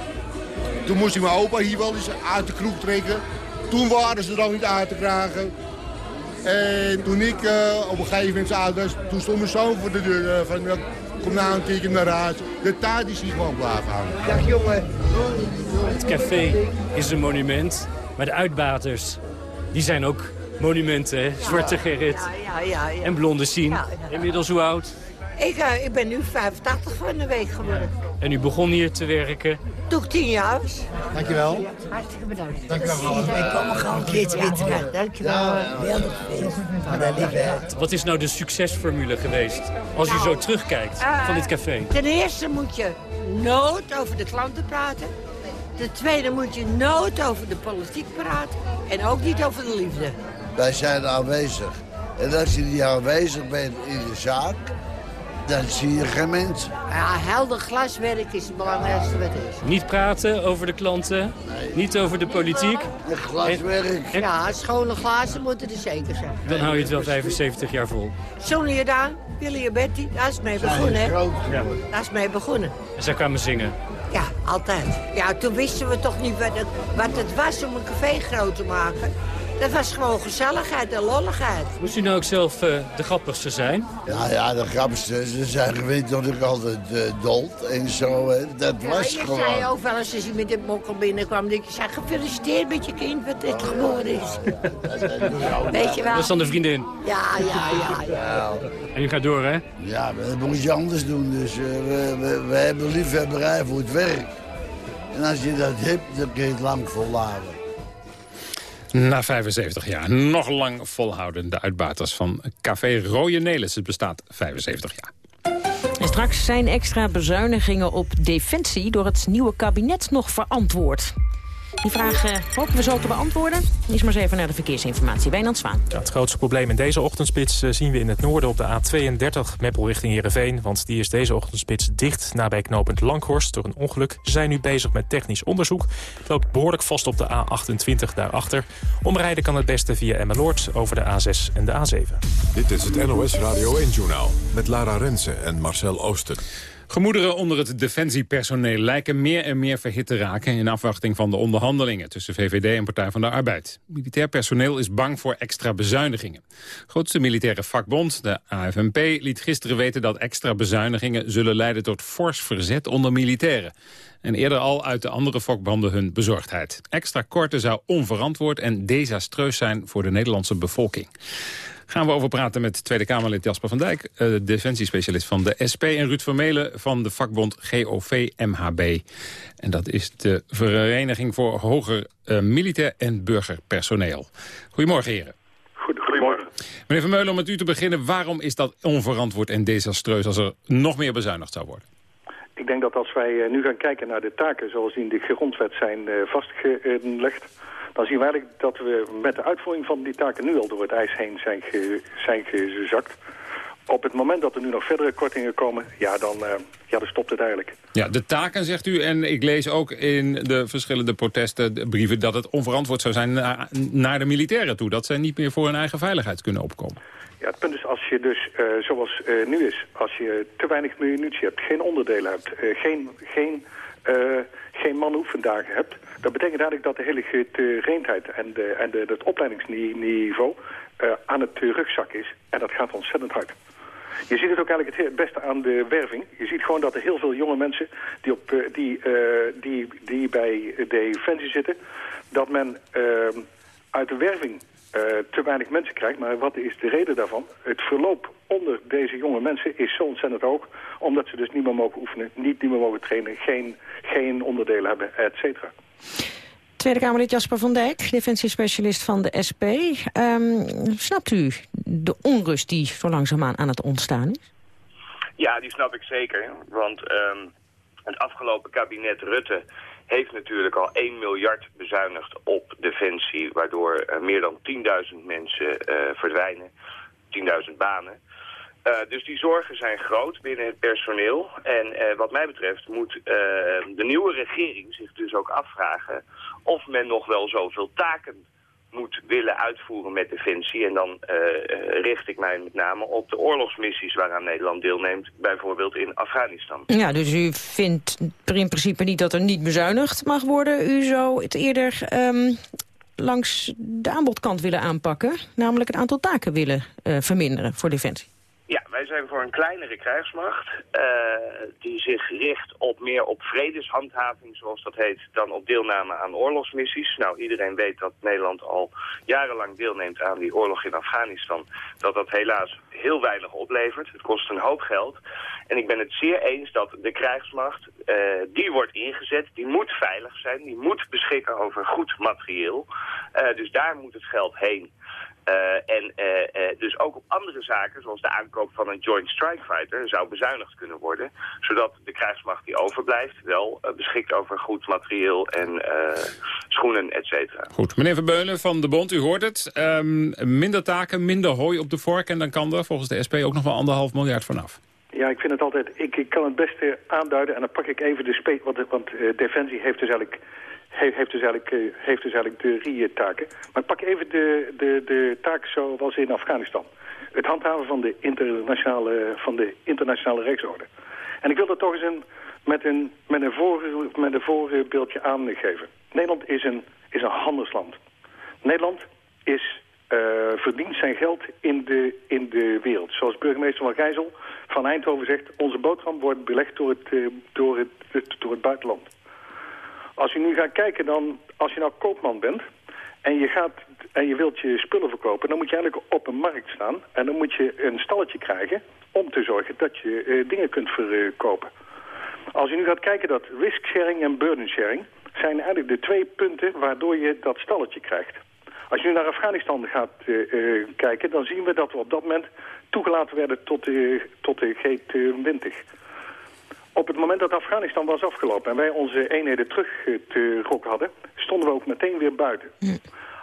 toen moest ik mijn opa hier wel eens uit de kroeg trekken. Toen waren ze er al niet uit te krijgen. En toen ik uh, op een gegeven moment oud was, toen stond mijn zoon voor de deur. Uh, van, kom nou een keertje naar huis. De tijd is hier gewoon blijven hangen. Dag jongen. Het café is een monument, maar de uitbaters, die zijn ook monumenten. Hè? Zwarte Gerrit ja, ja, ja, en Blonde Sien. Inmiddels hoe oud? Ik, uh, ik ben nu 85 van de week geworden. En u begon hier te werken? Toen ik tien jaar was. Dankjewel. Hartstikke bedankt. Dankjewel. Ik kom gewoon een keertje weer terug. Dankjewel. Wat is nou de succesformule geweest? Als u zo terugkijkt van dit café. Ten eerste moet je nooit over de klanten praten. Ten tweede moet je nooit over de politiek praten. En ook niet over de liefde. Wij zijn aanwezig. En als je niet aanwezig bent in de zaak, dan zie je geen mensen. Ja, helder glaswerk is het belangrijkste wat er is. Niet praten over de klanten, nee. niet over de politiek. Het glaswerk. En, ja, schone glazen moeten er zeker zijn. Dan hou je het wel 75 jaar vol. Sonny Jordaan, Willy en Betty, daar is mee begonnen. Hè? Ja. Daar is mee begonnen. En zij kwamen zingen? Ja, altijd. Ja, toen wisten we toch niet wat het, wat het was om een café groot te maken. Dat was gewoon gezelligheid en lolligheid. Moest u nou ook zelf uh, de grappigste zijn? Ja, ja, de grappigste. Ze zijn gewend dat ik altijd uh, dolt en zo. Hè. Dat ja, was je gewoon. zei ook wel eens als je met dit mokkel binnenkwam... dat je zei, gefeliciteerd met je kind wat dit geboren is. Weet je wel? Dat is dan de vriendin? Ja, ja, ja. ja. En u gaat door, hè? Ja, dat moet je anders doen. Dus uh, we, we, we hebben liefhebberij voor het werk. En als je dat hebt, dan kun je het lang volhouden. Na 75 jaar nog lang volhouden de uitbaters van Café Rooie Nelis. Het bestaat 75 jaar. En straks zijn extra bezuinigingen op defensie door het nieuwe kabinet nog verantwoord. Die vraag uh, hopen we zo te beantwoorden. Is maar eens even naar de verkeersinformatie. Wijnand Zwaan. Ja, het grootste probleem in deze ochtendspits uh, zien we in het noorden op de A32 Meppel richting Heerenveen. Want die is deze ochtendspits dicht nabij knooppunt Langhorst door een ongeluk. Ze zijn nu bezig met technisch onderzoek. Het loopt behoorlijk vast op de A28 daarachter. Omrijden kan het beste via Emmeloord over de A6 en de A7. Dit is het NOS Radio 1-journaal met Lara Rensen en Marcel Oosten. Gemoederen onder het defensiepersoneel lijken meer en meer verhit te raken... in afwachting van de onderhandelingen tussen VVD en Partij van de Arbeid. Militair personeel is bang voor extra bezuinigingen. Grootste militaire vakbond, de AFNP, liet gisteren weten... dat extra bezuinigingen zullen leiden tot fors verzet onder militairen. En eerder al uit de andere vakbanden hun bezorgdheid. Extra korten zou onverantwoord en desastreus zijn voor de Nederlandse bevolking gaan we over praten met Tweede Kamerlid Jasper van Dijk... Uh, defensiespecialist van de SP en Ruud Vermelen van de vakbond GOV-MHB. En dat is de Vereniging voor Hoger uh, Militair en Burgerpersoneel. Goedemorgen, heren. Goed, goedemorgen. Meneer Vermeulen, om met u te beginnen, waarom is dat onverantwoord en desastreus... als er nog meer bezuinigd zou worden? Ik denk dat als wij nu gaan kijken naar de taken zoals die in de grondwet zijn vastgelegd dan zien we eigenlijk dat we met de uitvoering van die taken nu al door het ijs heen zijn, ge, zijn gezakt. Op het moment dat er nu nog verdere kortingen komen, ja, dan, uh, ja, dan stopt het eigenlijk. Ja, de taken, zegt u, en ik lees ook in de verschillende protesten, brieven... dat het onverantwoord zou zijn naar, naar de militairen toe. Dat zij niet meer voor hun eigen veiligheid kunnen opkomen. Ja, het punt is, als je dus, uh, zoals uh, nu is, als je te weinig munitie hebt, geen onderdelen hebt, geen, geen, geen manoefendagen hebt... dat betekent eigenlijk dat de hele gereendheid en, de, en de, het opleidingsniveau aan het rugzak is. En dat gaat ontzettend hard. Je ziet het ook eigenlijk het, beste aan de werving. Je ziet gewoon dat er heel veel jonge mensen die, op, uh, die, uh, die, die bij Defensie zitten... dat men uit de werving te weinig mensen krijgt. Maar wat is de reden daarvan? Het verloop onder deze jonge mensen is zo ontzettend hoog... omdat ze dus niet meer mogen oefenen, niet, niet meer mogen trainen... geen, geen onderdelen hebben, et cetera. Tweede Kamerlid Jasper van Dijk, defensiespecialist van de SP. Um, snapt u de onrust die zo langzaamaan aan het ontstaan is? Ja, die snap ik zeker. Want um, het afgelopen kabinet Rutte heeft natuurlijk al 1 miljard bezuinigd op defensie... waardoor meer dan 10.000 mensen uh, verdwijnen, 10.000 banen. Uh, dus die zorgen zijn groot binnen het personeel. En uh, wat mij betreft moet uh, de nieuwe regering zich dus ook afvragen... of men nog wel zoveel taken moet willen uitvoeren met Defensie. En dan richt ik mij met name op de oorlogsmissies waaraan Nederland deelneemt. Bijvoorbeeld in Afghanistan. Ja, dus u vindt in principe niet dat er niet bezuinigd mag worden. U zou het eerder... Um langs de aanbodkant willen aanpakken. Namelijk het aantal taken willen verminderen voor Defensie. Wij zijn voor een kleinere krijgsmacht uh, die zich richt op meer op vredeshandhaving, zoals dat heet, dan op deelname aan oorlogsmissies. Nou, iedereen weet dat Nederland al jarenlang deelneemt aan die oorlog in Afghanistan. Dat dat helaas heel weinig oplevert. Het kost een hoop geld. En ik ben het zeer eens dat de krijgsmacht, uh, die wordt ingezet, die moet veilig zijn, die moet beschikken over goed materieel. Uh, dus daar moet het geld heen. Uh, en uh, uh, dus ook op andere zaken, zoals de aankoop van een Joint Strike Fighter, zou bezuinigd kunnen worden. Zodat de krijgsmacht die overblijft wel beschikt over goed materieel en schoenen, et cetera. Goed, meneer Verbeulen van de Bond, u hoort het. Um, minder taken, minder hooi op de vork en dan kan er volgens de SP ook nog wel anderhalf miljard vanaf. Ja, ik vind het altijd, ik, ik kan het beste aanduiden en dan pak ik even de spe want, want Defensie heeft dus eigenlijk heeft dus eigenlijk, heeft dus eigenlijk drie taken. Maar pak even de, de, de taak zoals in Afghanistan. Het handhaven van de internationale, van de internationale rechtsorde. En ik wil dat toch eens een, met, een, met, een voor, met een voorbeeldje aangeven. Nederland is een, is een handelsland. Nederland is, uh, verdient zijn geld in de, in de wereld. Zoals burgemeester van Gijzel van Eindhoven zegt... onze boterham wordt belegd door het, uh, door het, door het buitenland. Als je nu gaat kijken dan, als je nou koopman bent en je, gaat, en je wilt je spullen verkopen, dan moet je eigenlijk op een markt staan. En dan moet je een stalletje krijgen om te zorgen dat je uh, dingen kunt verkopen. Als je nu gaat kijken dat risk sharing en burden sharing zijn eigenlijk de twee punten waardoor je dat stalletje krijgt. Als je nu naar Afghanistan gaat uh, uh, kijken, dan zien we dat we op dat moment toegelaten werden tot tot de G20 op het moment dat Afghanistan was afgelopen en wij onze eenheden teruggetrokken hadden, stonden we ook meteen weer buiten.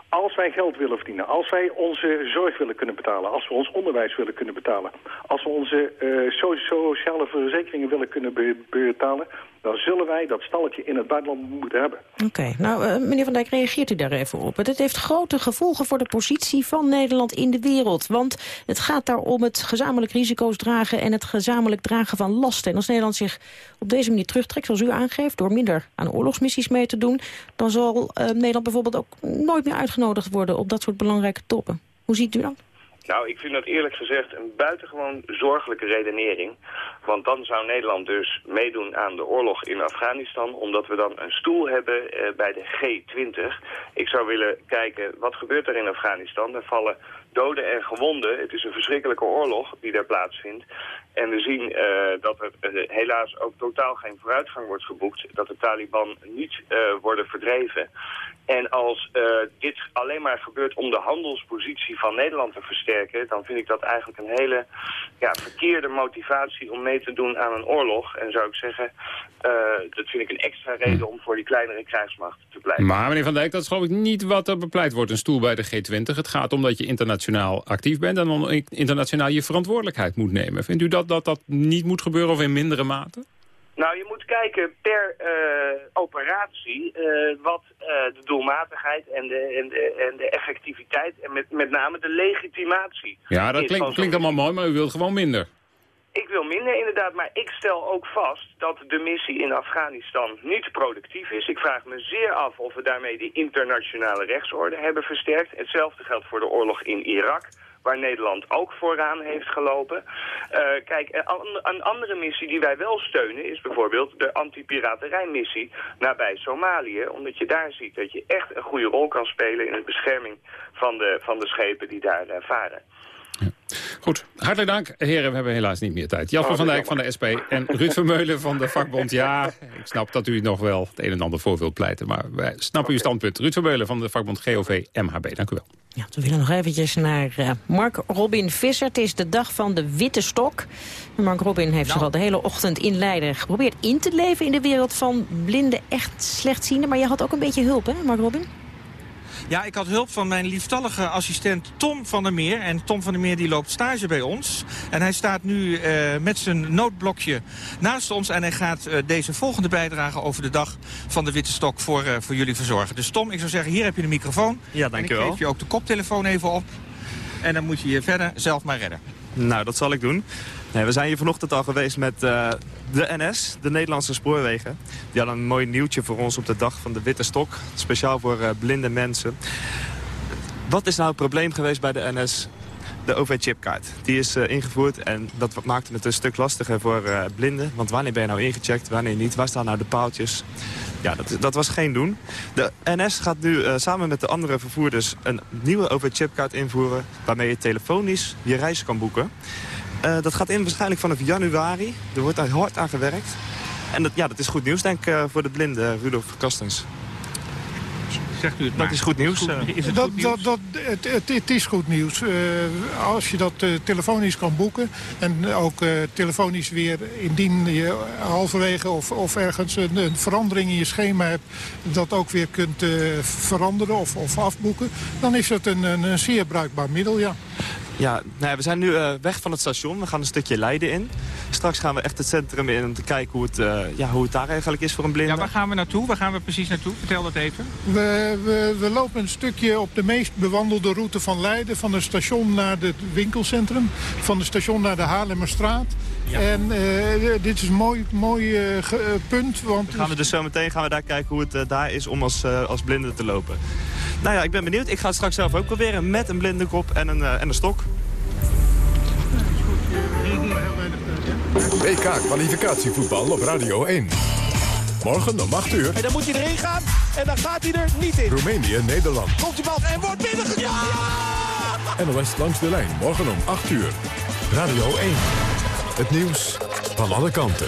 Als wij geld willen verdienen, als wij onze zorg willen kunnen betalen, als we ons onderwijs willen kunnen betalen, als we onze uh, sociale verzekeringen willen kunnen be betalen, dan zullen wij dat stalletje in het buitenland moeten hebben. Oké, nou uh, meneer Van Dijk, reageert u daar even op. Het heeft grote gevolgen voor de positie van Nederland in de wereld. Want het gaat daar om het gezamenlijk risico's dragen en het gezamenlijk dragen van lasten. En als Nederland zich op deze manier terugtrekt, zoals u aangeeft, door minder aan oorlogsmissies mee te doen, dan zal uh, Nederland bijvoorbeeld ook nooit meer uitgenodigd worden op dat soort belangrijke toppen. Hoe ziet u dat? Nou, ik vind dat eerlijk gezegd een buitengewoon zorgelijke redenering. Want dan zou Nederland dus meedoen aan de oorlog in Afghanistan... omdat we dan een stoel hebben eh, bij de G20. Ik zou willen kijken, wat gebeurt er in Afghanistan? Er vallen doden en gewonden. Het is een verschrikkelijke oorlog die daar plaatsvindt. En we zien dat er helaas ook totaal geen vooruitgang wordt geboekt. Dat de Taliban niet worden verdreven. En als dit alleen maar gebeurt om de handelspositie van Nederland te versterken... dan vind ik dat eigenlijk een hele ja, verkeerde motivatie om mee te doen aan een oorlog. En zou ik zeggen, dat vind ik een extra reden om voor die kleinere krijgsmacht te blijven. Maar meneer Van Dijk, dat is geloof ik niet wat er bepleit wordt. Een stoel bij de G20. Het gaat om dat je internationaal actief bent... en dan internationaal je verantwoordelijkheid moet nemen. Vindt u dat dat, dat niet moet gebeuren of in mindere mate? Nou, je moet kijken per uh, operatie uh, wat uh, de doelmatigheid en de, en, de, en de effectiviteit en met, met name de legitimatie Ja, dat klinkt, klinkt allemaal mooi, maar u wilt gewoon minder. Ik wil minder inderdaad, maar ik stel ook vast dat de missie in Afghanistan niet productief is. Ik vraag me zeer af of we daarmee de internationale rechtsorde hebben versterkt. Hetzelfde geldt voor de oorlog in Irak waar Nederland ook vooraan heeft gelopen. Uh, kijk, een andere missie die wij wel steunen is bijvoorbeeld de anti-piraterijmissie nabij Somalië. Omdat je daar ziet dat je echt een goede rol kan spelen in de bescherming van de, van de schepen die daar uh, varen. Goed, hartelijk dank. Heren, we hebben helaas niet meer tijd. Jasper oh, van Dijk van de SP en Ruud Vermeulen van de vakbond. Ja, ik snap dat u nog wel het een en ander voor wilt pleiten. Maar wij snappen okay. uw standpunt. Ruud Vermeulen van de vakbond GOV MHB. Dank u wel. Ja, we willen nog eventjes naar uh, Mark Robin Visser. Het is de dag van de witte stok. Mark Robin heeft zich al de hele ochtend in Leiden geprobeerd in te leven... in de wereld van blinde, echt slechtzienden. Maar je had ook een beetje hulp, hè, Mark Robin? Ja, ik had hulp van mijn lieftallige assistent Tom van der Meer. En Tom van der Meer die loopt stage bij ons. En hij staat nu uh, met zijn noodblokje naast ons. En hij gaat uh, deze volgende bijdrage over de dag van de Witte Stok voor, uh, voor jullie verzorgen. Dus Tom, ik zou zeggen, hier heb je de microfoon. Ja, dank je wel. ik geef je ook de koptelefoon even op. En dan moet je je verder zelf maar redden. Nou, dat zal ik doen. Nee, we zijn hier vanochtend al geweest met uh, de NS, de Nederlandse Spoorwegen. Die hadden een mooi nieuwtje voor ons op de dag van de Witte Stok. Speciaal voor uh, blinde mensen. Wat is nou het probleem geweest bij de NS? De OV-chipkaart. Die is uh, ingevoerd en dat maakte het een stuk lastiger voor blinden. Want wanneer ben je nou ingecheckt, wanneer niet? Waar staan nou de paaltjes? Ja, dat, dat was geen doen. De NS gaat nu uh, samen met de andere vervoerders een nieuwe OV-chipkaart invoeren... waarmee je telefonisch je reis kan boeken. Uh, dat gaat in waarschijnlijk vanaf januari. Er wordt daar hard aan gewerkt. En dat, ja, dat is goed nieuws, denk ik, uh, voor de blinde Rudolf Kastens. Zegt u het dat is goed nieuws. Goed, is het dat, goed nieuws? Dat, dat, het, het, het, is goed nieuws. Uh, als je dat uh, telefonisch kan boeken... en ook uh, telefonisch weer indien je halverwege of, of ergens een, een, verandering in je schema hebt... dat ook weer kunt veranderen of, of afboeken... dan is het een, een, een zeer bruikbaar middel, ja. Ja, nou ja, we zijn nu uh, weg van het station. We gaan een stukje Leiden in. Straks gaan we echt het centrum in om te kijken hoe het, uh, ja, hoe het daar eigenlijk is voor een blinde. Ja, waar gaan we naartoe? Waar gaan we precies naartoe? Vertel dat even. We, we, we lopen een stukje op de meest bewandelde route van Leiden. Van het station naar het winkelcentrum. Van het station naar de Haarlemmerstraat. Ja. En uh, dit is een mooi, mooi punt. Want Dan gaan we dus zo meteen gaan we daar kijken hoe het daar is om als, als blinde te lopen. Nou ja, ik ben benieuwd. Ik ga het straks zelf ook proberen met een blinde kop en een, uh, en een stok. WK-kwalificatievoetbal op Radio 1. Morgen om 8 uur. En dan moet hij erin gaan en dan gaat hij er niet in. Roemenië-Nederland. Komt die bal en wordt binnengekomen. Ja! NOS langs de lijn. Morgen om 8 uur. Radio 1. Het nieuws van alle kanten.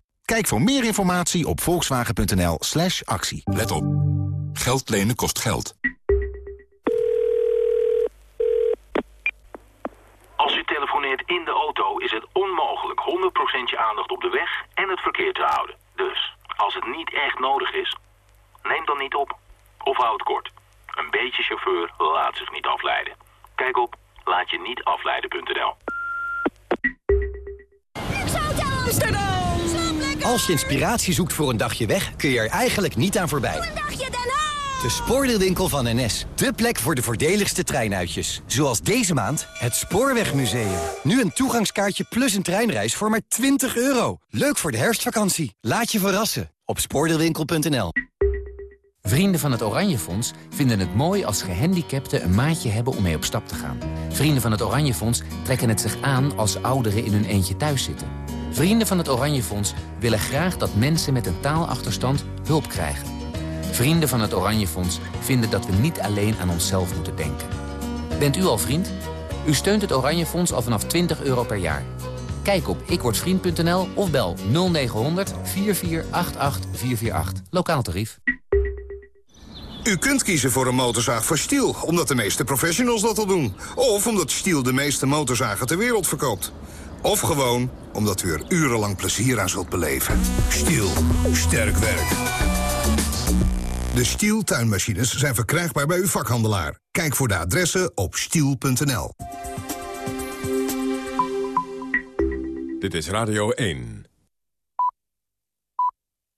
Kijk voor meer informatie op volkswagen.nl slash actie. Let op. Geld lenen kost geld. Als u telefoneert in de auto is het onmogelijk 100% je aandacht op de weg en het verkeer te houden. Dus, als het niet echt nodig is, neem dan niet op. Of houd het kort. Een beetje chauffeur laat zich niet afleiden. Kijk op laatje-niet-afleiden.nl. Als je inspiratie zoekt voor een dagje weg, kun je er eigenlijk niet aan voorbij. Een dagje Den Haag! De spoordeelwinkel van NS. De plek voor de voordeligste treinuitjes. Zoals deze maand het Spoorwegmuseum. Nu een toegangskaartje plus een treinreis voor maar 20 euro. Leuk voor de herfstvakantie. Laat je verrassen op spoordeelwinkel.nl. Vrienden van het Oranje Fonds vinden het mooi als gehandicapten een maatje hebben om mee op stap te gaan. Vrienden van het Oranje Fonds trekken het zich aan als ouderen in hun eentje thuis zitten. Vrienden van het Oranje Fonds willen graag dat mensen met een taalachterstand hulp krijgen. Vrienden van het Oranje Fonds vinden dat we niet alleen aan onszelf moeten denken. Bent u al vriend? U steunt het Oranje Fonds al vanaf 20 euro per jaar. Kijk op ikwordvriend.nl of bel 0900 4488 448. Lokaal tarief. U kunt kiezen voor een motorzaag van Stiel, omdat de meeste professionals dat al doen. Of omdat Stiel de meeste motorzagen ter wereld verkoopt. Of gewoon omdat u er urenlang plezier aan zult beleven. Stiel. Sterk werk. De Stiel tuinmachines zijn verkrijgbaar bij uw vakhandelaar. Kijk voor de adressen op stiel.nl. Dit is Radio 1.